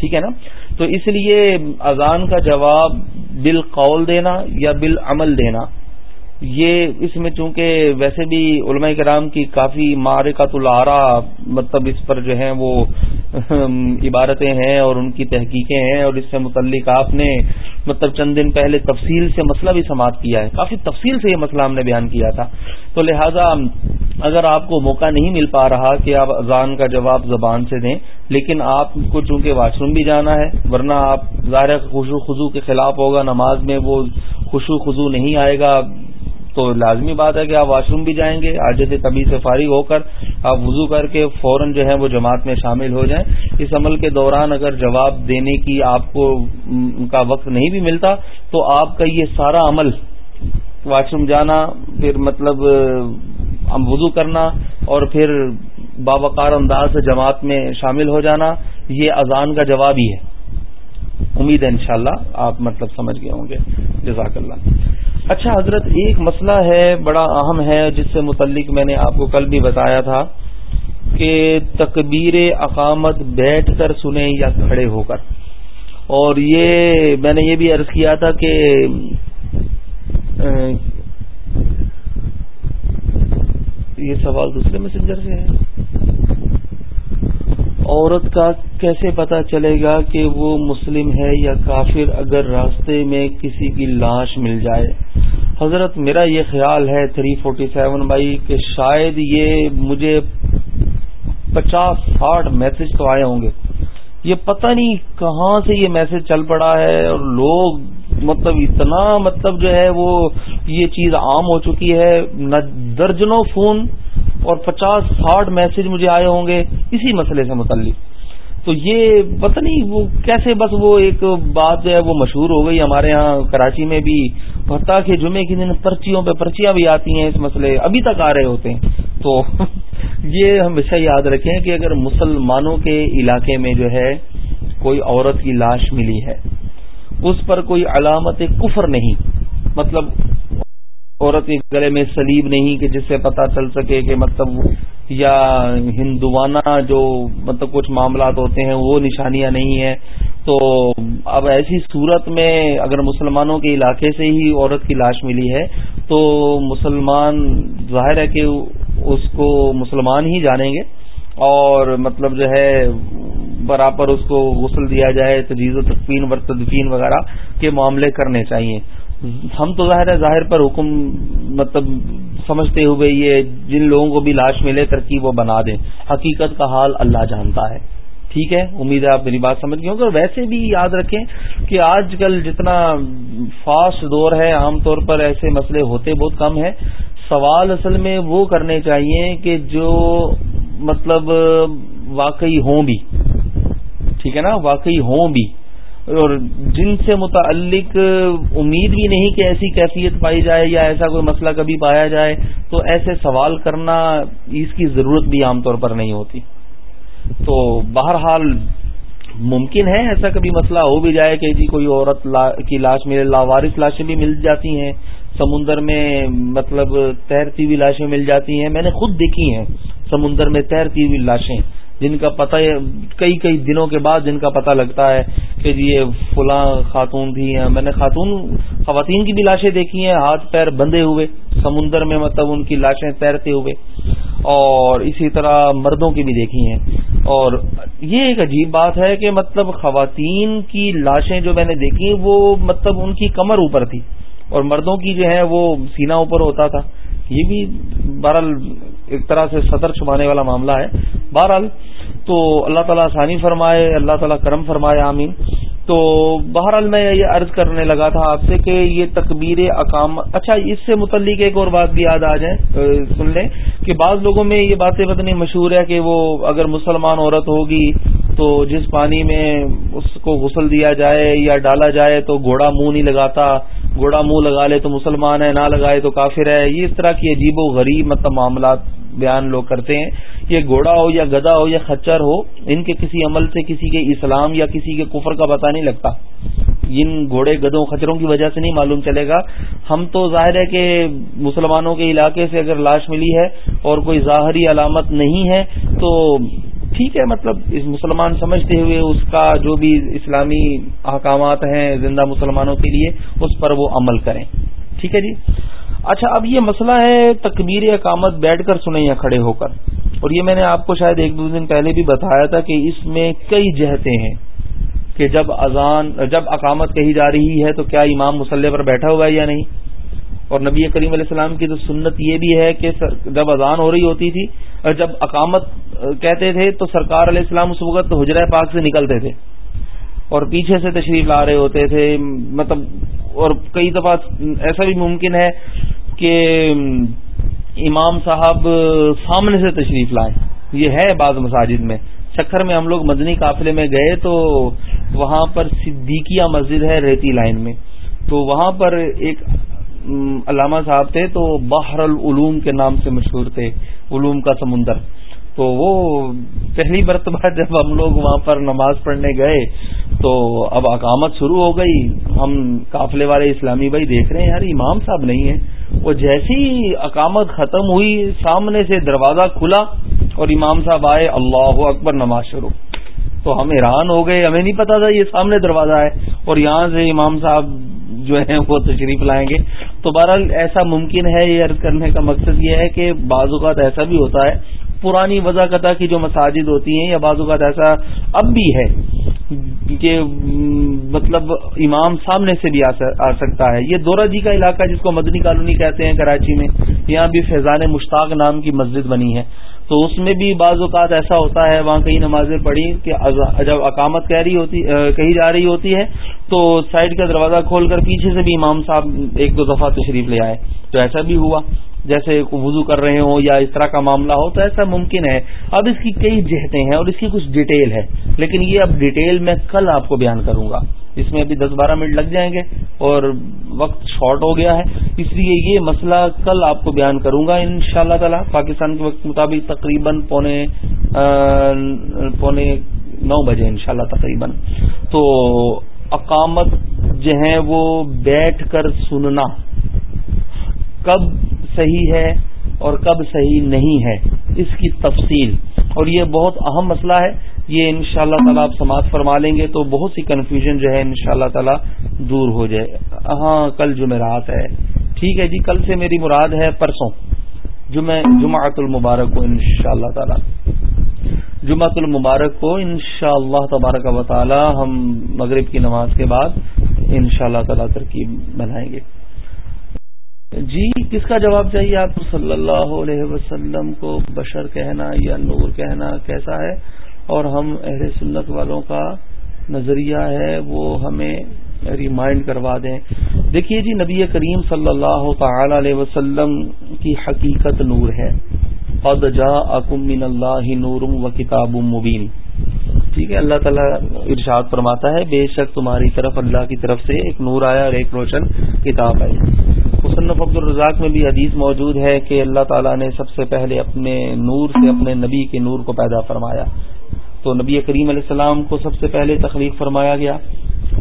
ٹھیک ہے نا؟ تو اس لیے اذان کا جواب بالقول دینا یا بالعمل دینا۔ یہ اس میں چونکہ ویسے بھی علماء کرام کی کافی مارکات العرا مطلب اس پر جو ہیں وہ [laughs] عبارتیں ہیں اور ان کی تحقیقیں ہیں اور اس سے متعلق آپ نے مطلب چند دن پہلے تفصیل سے مسئلہ بھی سماعت کیا ہے۔ کافی تفصیل سے یہ مسئلہ ہم نے بیان کیا تھا۔ تو لہذا اگر آپ کو موقع نہیں مل پا رہا کہ آپ اذان کا جواب زبان سے دیں، لیکن آپ کو چونکہ واش روم بھی جانا ہے، ورنہ آپ ظاہر خوشو خزو کے خلاف ہوگا، نماز میں وہ خوشو خزو نہیں آئے گا تو لازمی بات ہے کہ آپ واش روم بھی جائیں گے، آج کبھی سے فارغ ہو کر آپ وضو کر کے فوراً جو ہے وہ جماعت میں شامل ہو جائیں۔ اس عمل کے دوران اگر جواب دینے کی آپ کو کا وقت نہیں بھی ملتا تو آپ کا یہ سارا عمل واش روم جانا، پھر مطلب وضو کرنا اور پھر باوقار انداز سے جماعت میں شامل ہو جانا، یہ اذان کا جواب ہی ہے۔ امید ہے انشاءاللہ آپ مطلب سمجھ گئے ہوں گے۔ جزاک اللہ۔ اچھا حضرت، ایک مسئلہ ہے بڑا اہم ہے، جس سے متعلق میں نے آپ کو کل بھی بتایا تھا کہ تکبیر اقامت بیٹھ کر سنیں یا کھڑے ہو کر۔ اور یہ میں نے یہ بھی عرض کیا تھا کہ یہ سوال دوسرے میسنجر سے ہے۔ عورت کا کیسے پتا چلے گا کہ وہ مسلم ہے یا کافر اگر راستے میں کسی کی لاش مل جائے؟ حضرت، میرا یہ خیال ہے تھری فورٹی سیون بھائی کہ شاید یہ مجھے پچاس ساٹھ میسج تو آئے ہوں گے۔ یہ پتہ نہیں کہاں سے یہ میسج چل پڑا ہے اور لوگ مطلب اتنا مطلب جو ہے وہ یہ چیز عام ہو چکی ہے۔ درجنوں فون اور پچاس ساٹھ میسج مجھے آئے ہوں گے، اسی مسئلے سے متعلق۔ تو یہ پتہ نہیں وہ کیسے بس وہ ایک بات جو ہے وہ مشہور ہو گئی۔ ہمارے ہاں کراچی میں بھی حتیٰ کہ جمعے کے دن پرچیوں پہ پرچیاں بھی آتی ہیں اس مسئلے۔ ابھی تک آ رہے ہوتے ہیں۔ تو [laughs] یہ ہمیشہ یاد رکھیں کہ اگر مسلمانوں کے علاقے میں جو ہے کوئی عورت کی لاش ملی ہے، اس پر کوئی علامت کفر نہیں۔ مطلب عورت کے گلے میں سلیب نہیں کہ جس سے پتا چل سکے کہ مطلب یا ہندوانہ جو مطلب کچھ معاملات ہوتے ہیں وہ نشانیاں نہیں ہیں۔ تو اب ایسی صورت میں اگر مسلمانوں کے علاقے سے ہی عورت کی لاش ملی ہے تو مسلمان ظاہر ہے کہ اس کو مسلمان ہی جانیں گے اور مطلب جو ہے برابر اس کو غسل دیا جائے تجیز و تقفین و تدفین وغیرہ کے معاملے کرنے چاہیے۔ ہم تو ظاہر ہے، ظاہر پر حکم مطلب سمجھتے ہوئے یہ جن لوگوں کو بھی لاش ملے ترکیب وہ بنا دیں۔ حقیقت کا حال اللہ جانتا ہے۔ ٹھیک ہے؟ امید ہے آپ میری بات سمجھ گئے ہوں۔ گے ویسے بھی یاد رکھیں کہ آج کل جتنا فاسٹ دور ہے، عام طور پر ایسے مسئلے ہوتے بہت کم ہیں۔ سوال اصل میں وہ کرنے چاہیے کہ جو مطلب واقعی ہوں بھی۔ ٹھیک ہے نا؟ واقعی ہوں بھی۔ اور جن سے متعلق امید بھی نہیں کہ ایسی کیفیت پائی جائے یا ایسا کوئی مسئلہ کبھی پایا جائے، تو ایسے سوال کرنا اس کی ضرورت بھی عام طور پر نہیں ہوتی۔ تو بہرحال ممکن ہے ایسا کبھی مسئلہ ہو بھی جائے کہ جی کوئی عورت کی لاش میرے لاوارث لاشیں بھی مل جاتی ہیں، سمندر میں مطلب تیرتی ہوئی لاشیں مل جاتی ہیں، میں نے خود دیکھی ہیں سمندر میں تیرتی ہوئی لاشیں۔ جن کا پتہ کئی کئی دنوں کے بعد جن کا پتہ لگتا ہے کہ جی یہ فلاں خاتون تھی ہیں۔ میں نے خاتون خواتین کی بھی لاشیں دیکھی ہیں، ہاتھ پیر بندھے ہوئے، سمندر میں مطلب ان کی لاشیں تیرتے ہوئے، اور اسی طرح مردوں کی بھی دیکھی ہیں۔ اور یہ ایک عجیب بات ہے کہ مطلب خواتین کی لاشیں جو میں نے دیکھی، وہ مطلب ان کی کمر اوپر تھی۔ اور مردوں کی جو ہے وہ سینہ اوپر ہوتا تھا۔ یہ بھی بہرحال ایک طرح سے صدر چھپانے والا معاملہ ہے۔ بہرحال تو اللہ تعالیٰ آسانی فرمائے، اللہ تعالیٰ کرم فرمائے، آمین۔ تو بہرحال میں یہ عرض کرنے لگا تھا آپ سے کہ یہ تکبیر اقام اچھا اس سے متعلق ایک اور بات بھی یاد آ جائے سن لیں کہ بعض لوگوں میں یہ باتیں بدنی مشہور ہے کہ وہ اگر مسلمان عورت ہوگی تو جس پانی میں اس کو غسل دیا جائے یا ڈالا جائے تو گھوڑا منہ نہیں لگاتا، گھوڑا منہ لگا لے تو مسلمان ہے، نہ لگائے تو کافر ہے۔ یہ اس طرح کی عجیب و غریب مطلب معاملات بیان لوگ کرتے ہیں، یہ گھوڑا ہو یا گدا ہو یا خچر ہو، ان کے کسی عمل سے کسی کے اسلام یا کسی کے کفر کا پتہ نہیں لگتا۔ ان گھوڑے گدوں خچروں کی وجہ سے نہیں معلوم چلے گا۔ ہم تو ظاہر ہے کہ مسلمانوں کے علاقے سے اگر لاش ملی ہے اور کوئی ظاہری علامت نہیں ہے، تو ٹھیک ہے مطلب اس مسلمان سمجھتے ہوئے اس کا جو بھی اسلامی احکامات ہیں زندہ مسلمانوں کے لیے، اس پر وہ عمل کریں۔ ٹھیک ہے جی؟ اچھا اب یہ مسئلہ ہے، تکبیر اقامت بیٹھ کر سنیں یا کھڑے ہو کر۔ اور یہ میں نے آپ کو شاید ایک دو دن پہلے بھی بتایا تھا کہ اس میں کئی جہتیں ہیں کہ جب اذان، جب اقامت کہی جا رہی ہے تو کیا امام مسلح پر بیٹھا ہوا ہے یا نہیں؟ اور نبی کریم علیہ السلام کی تو سنت یہ بھی ہے کہ جب اذان ہو رہی ہوتی تھی جب اقامت کہتے تھے تو سرکار علیہ السلام اس وقت حجرہ پاک سے نکلتے تھے۔ اور پیچھے سے تشریف لا رہے ہوتے تھے مطلب اور کئی دفعہ ایسا بھی ممکن ہے کہ امام صاحب سامنے سے تشریف لائیں۔ یہ ہے بعض مساجد میں۔ چکر میں ہم لوگ مدنی قافلے میں گئے تو وہاں پر صدیقیہ مسجد ہے ریتی لائن میں۔ تو وہاں پر ایک علامہ صاحب تھے تو بحر العلوم کے نام سے مشہور تھے، علوم کا سمندر۔ تو وہ پہلی مرتبہ جب ہم لوگ وہاں پر نماز پڑھنے گئے تو اب اقامت شروع ہو گئی۔ ہم قافلے والے اسلامی بھائی دیکھ رہے ہیں، یار امام صاحب نہیں ہیں۔ وہ جیسی اقامت ختم ہوئی، سامنے سے دروازہ کھلا اور امام صاحب آئے، اللہ اکبر، نماز شروع۔ تو ہم حیران ہو گئے، ہمیں نہیں پتا تھا یہ سامنے دروازہ ہے اور یہاں سے امام صاحب جو ہیں وہ تشریف لائیں گے۔ تو بہرحال ایسا ممکن ہے، یہ عرض کرنے کا مقصد یہ ہے کہ بعض اوقات ایسا بھی ہوتا ہے پرانی وضاقتہ کی جو مساجد ہوتی ہیں یا بعض اوقات ایسا اب بھی ہے کہ مطلب امام سامنے سے بھی آ سکتا ہے۔ یہ دورہ جی کا علاقہ جس کو مدنی کالونی کہتے ہیں کراچی میں۔ یہاں بھی فیضان مشتاق نام کی مسجد بنی ہے۔ تو اس میں بھی بعض اوقات ایسا ہوتا ہے، وہاں کئی نمازیں پڑھی کہ جب اقامت کہہ رہی ہوتی کہی جا رہی ہوتی ہے۔ تو سائڈ کا دروازہ کھول کر پیچھے سے بھی امام صاحب ایک دو دفعہ تشریف لے آئے۔ تو ایسا بھی ہوا۔ جیسے وضو کر رہے ہوں یا اس طرح کا معاملہ ہو تو ایسا ممکن ہے۔ اب اس کی کئی جہتیں ہیں اور اس کی کچھ ڈیٹیل ہے۔ لیکن یہ اب ڈیٹیل میں کل آپ کو بیان کروں گا۔ اس میں ابھی دس بارہ منٹ لگ جائیں گے اور وقت شارٹ ہو گیا ہے۔ اس لیے یہ مسئلہ کل آپ کو بیان کروں گا ان شاء اللہ تعالی۔ پاکستان کے وقت مطابق تقریباً پونے پونے نو بجے ان شاء اللہ تقریباً۔ تو اقامت جو ہے وہ بیٹھ کر سننا۔ کب صحیح ہے اور کب صحیح نہیں ہے، اس کی تفصیل۔ اور یہ بہت اہم مسئلہ ہے، یہ ان شاء اللہ تعالیٰ آپ سماعت فرما لیں گے تو بہت سی کنفیوژن جو ہے ان شاء اللہ تعالیٰ دور ہو جائے۔ ہاں کل جمعرات ہے۔ ٹھیک ہے جی کل سے میری مراد ہے پرسوں۔ جمعہ، جمعۃ المبارک کو ان شاء اللہ تعالیٰ۔ جمعۃ المبارک کو ان شاء اللہ تبارک و تعالی ہم مغرب کی نماز کے بعد ان شاء اللہ تعالیٰ ترکیب بنائیں گے۔ جی کس کا جواب چاہیے آپ؟ صلی اللہ علیہ وسلم کو بشر کہنا یا نور کہنا کیسا ہے؟ اور ہم اہل سنت والوں کا نظریہ ہے، وہ ہمیں ریمائنڈ کروا دیں۔ دیکھیے جی نبی کریم صلی اللہ تعالی علیہ وسلم کی حقیقت نور ہے۔ قد اکم من اللہ نور و کتاب مبین۔ ٹھیک ہے، اللہ تعالیٰ ارشاد فرماتا ہے، بے شک تمہاری طرف اللہ کی طرف سے ایک نور آیا اور ایک روشن کتاب آئی۔ مصنف عبد الرزاق میں بھی حدیث موجود ہے کہ اللہ تعالیٰ نے سب سے پہلے اپنے نور سے اپنے نبی کے نور کو پیدا فرمایا۔ تو نبی کریم علیہ السلام کو سب سے پہلے تخلیق فرمایا گیا،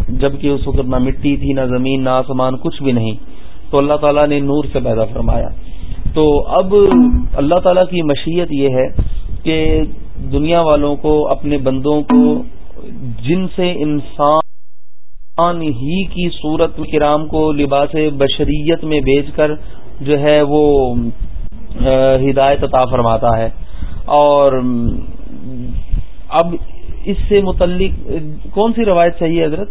جبکہ اس وقت نہ مٹی تھی، نہ زمین، نہ آسمان، کچھ بھی نہیں۔ تو اللہ تعالیٰ نے نور سے پیدا فرمایا۔ تو اب اللہ تعالیٰ کی مشیت یہ ہے کہ دنیا والوں کو، اپنے بندوں کو، جن سے انسان ہی کی صورت کرام کو لباس بشریت میں بیچ کر جو ہے وہ ہدایت عطا فرماتا ہے۔ اور اب اس سے متعلق کون سی روایت چاہیے حضرت؟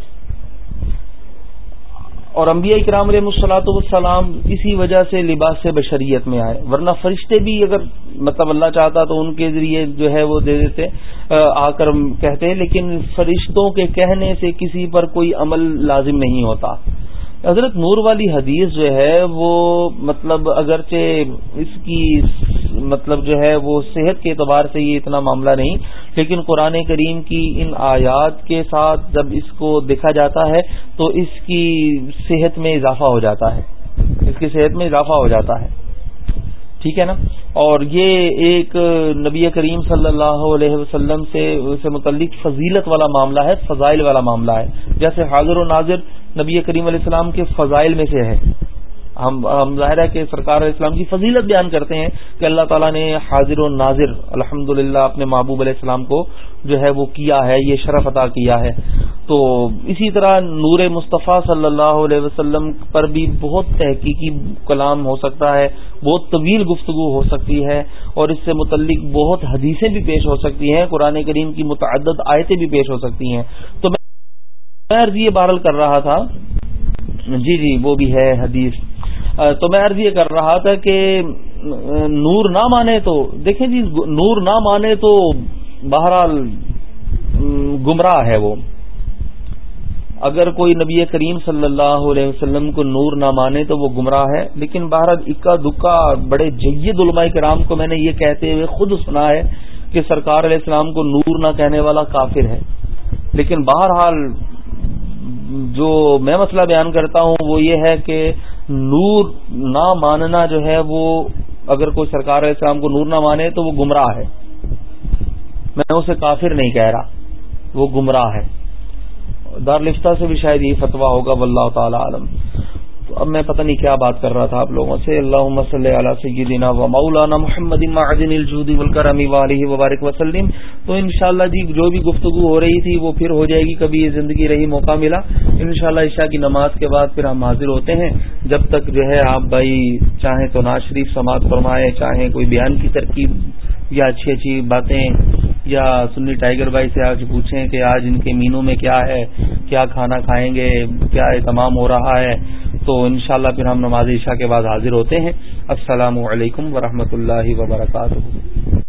اور انبیاء اکرام علیہ مسلاط والسلام اسی وجہ سے لباس سے بشریت میں آئے۔ ورنہ فرشتے بھی اگر مطلب اللہ چاہتا تو ان کے ذریعے جو ہے وہ دے دیتے، آ کر کہتے ہیں، لیکن فرشتوں کے کہنے سے کسی پر کوئی عمل لازم نہیں ہوتا۔ حضرت نور والی حدیث جو ہے وہ مطلب اگرچہ اس کی مطلب جو ہے وہ صحت کے اعتبار سے یہ اتنا معاملہ نہیں، لیکن قرآن کریم کی ان آیات کے ساتھ جب اس کو دیکھا جاتا ہے تو اس کی صحت میں اضافہ ہو جاتا ہے۔ اس کی صحت میں اضافہ ہو جاتا ہے۔ ٹھیک ہے نا؟ اور یہ ایک نبی کریم صلی اللہ علیہ وسلم سے سے متعلق فضیلت والا معاملہ ہے، فضائل والا معاملہ ہے۔ جیسے حاضر و ناظر نبی کریم علیہ السلام کے فضائل میں سے ہے۔ ہم ہم ظاہر ہے کہ سرکار علیہ السلام کی فضیلت بیان کرتے ہیں کہ اللہ تعالیٰ نے حاضر و ناظر الحمد اپنے محبوب علیہ السلام کو جو ہے وہ کیا ہے، یہ شرف عطا کیا ہے۔ تو اسی طرح نور مصطفیٰ صلی اللہ علیہ وسلم پر بھی بہت تحقیقی کلام ہو سکتا ہے، بہت طویل گفتگو ہو سکتی ہے اور اس سے متعلق بہت حدیثیں بھی پیش ہو سکتی ہیں، قرآن کریم کی متعدد آیتیں بھی پیش ہو سکتی ہیں۔ تو میں یہ بہرل کر رہا تھا جی جی وہ بھی ہے حدیث۔ تو میں عرض یہ کر رہا تھا کہ نور نہ مانے تو، دیکھیں جی نور نہ مانے تو بہرحال گمراہ ہے وہ۔ اگر کوئی نبی کریم صلی اللہ علیہ وسلم کو نور نہ مانے تو وہ گمراہ ہے، لیکن بہرحال اکا دکا بڑے جید علماء کرام کو میں نے یہ کہتے ہوئے خود سنا ہے کہ سرکار علیہ السلام کو نور نہ کہنے والا کافر ہے۔ لیکن بہرحال جو میں مسئلہ بیان کرتا ہوں وہ یہ ہے کہ نور نہ ماننا جو ہے وہ اگر کوئی سرکار علیہ السلام کو نور نہ مانے تو وہ گمراہ ہے۔ میں اسے کافر نہیں کہہ رہا، وہ گمراہ ہے۔ دارالفتہ سے بھی شاید یہ فتویٰ ہوگا، واللہ تعالی عالم۔ اب میں پتہ نہیں کیا بات کر رہا تھا آپ لوگوں سے۔ اللہ صلی علیہ سیدنا و مولانا محمد معدن الجود والکرم وبارک وسلم۔ تو انشاءاللہ جی جو بھی گفتگو ہو رہی تھی، وہ پھر ہو جائے گی، کبھی یہ زندگی رہی، موقع ملا۔ انشاءاللہ عشاء کی نماز کے بعد پھر ہم حاضر ہوتے ہیں۔ جب تک جو ہے آپ بھائی چاہیں تو ناز شریف سماعت فرمائے، چاہیں کوئی بیان کی ترکیب یا اچھی اچھی باتیں، یا سنی ٹائیگر بھائی سے آج پوچھیں کہ آج ان کے مینو میں کیا ہے، کیا کھانا کھائیں گے، کیا اہتمام ہو رہا ہے، تو انشاءاللہ پھر ہم نماز عشاء کے بعد حاضر ہوتے ہیں۔ السلام علیکم ورحمۃ اللہ وبرکاتہ۔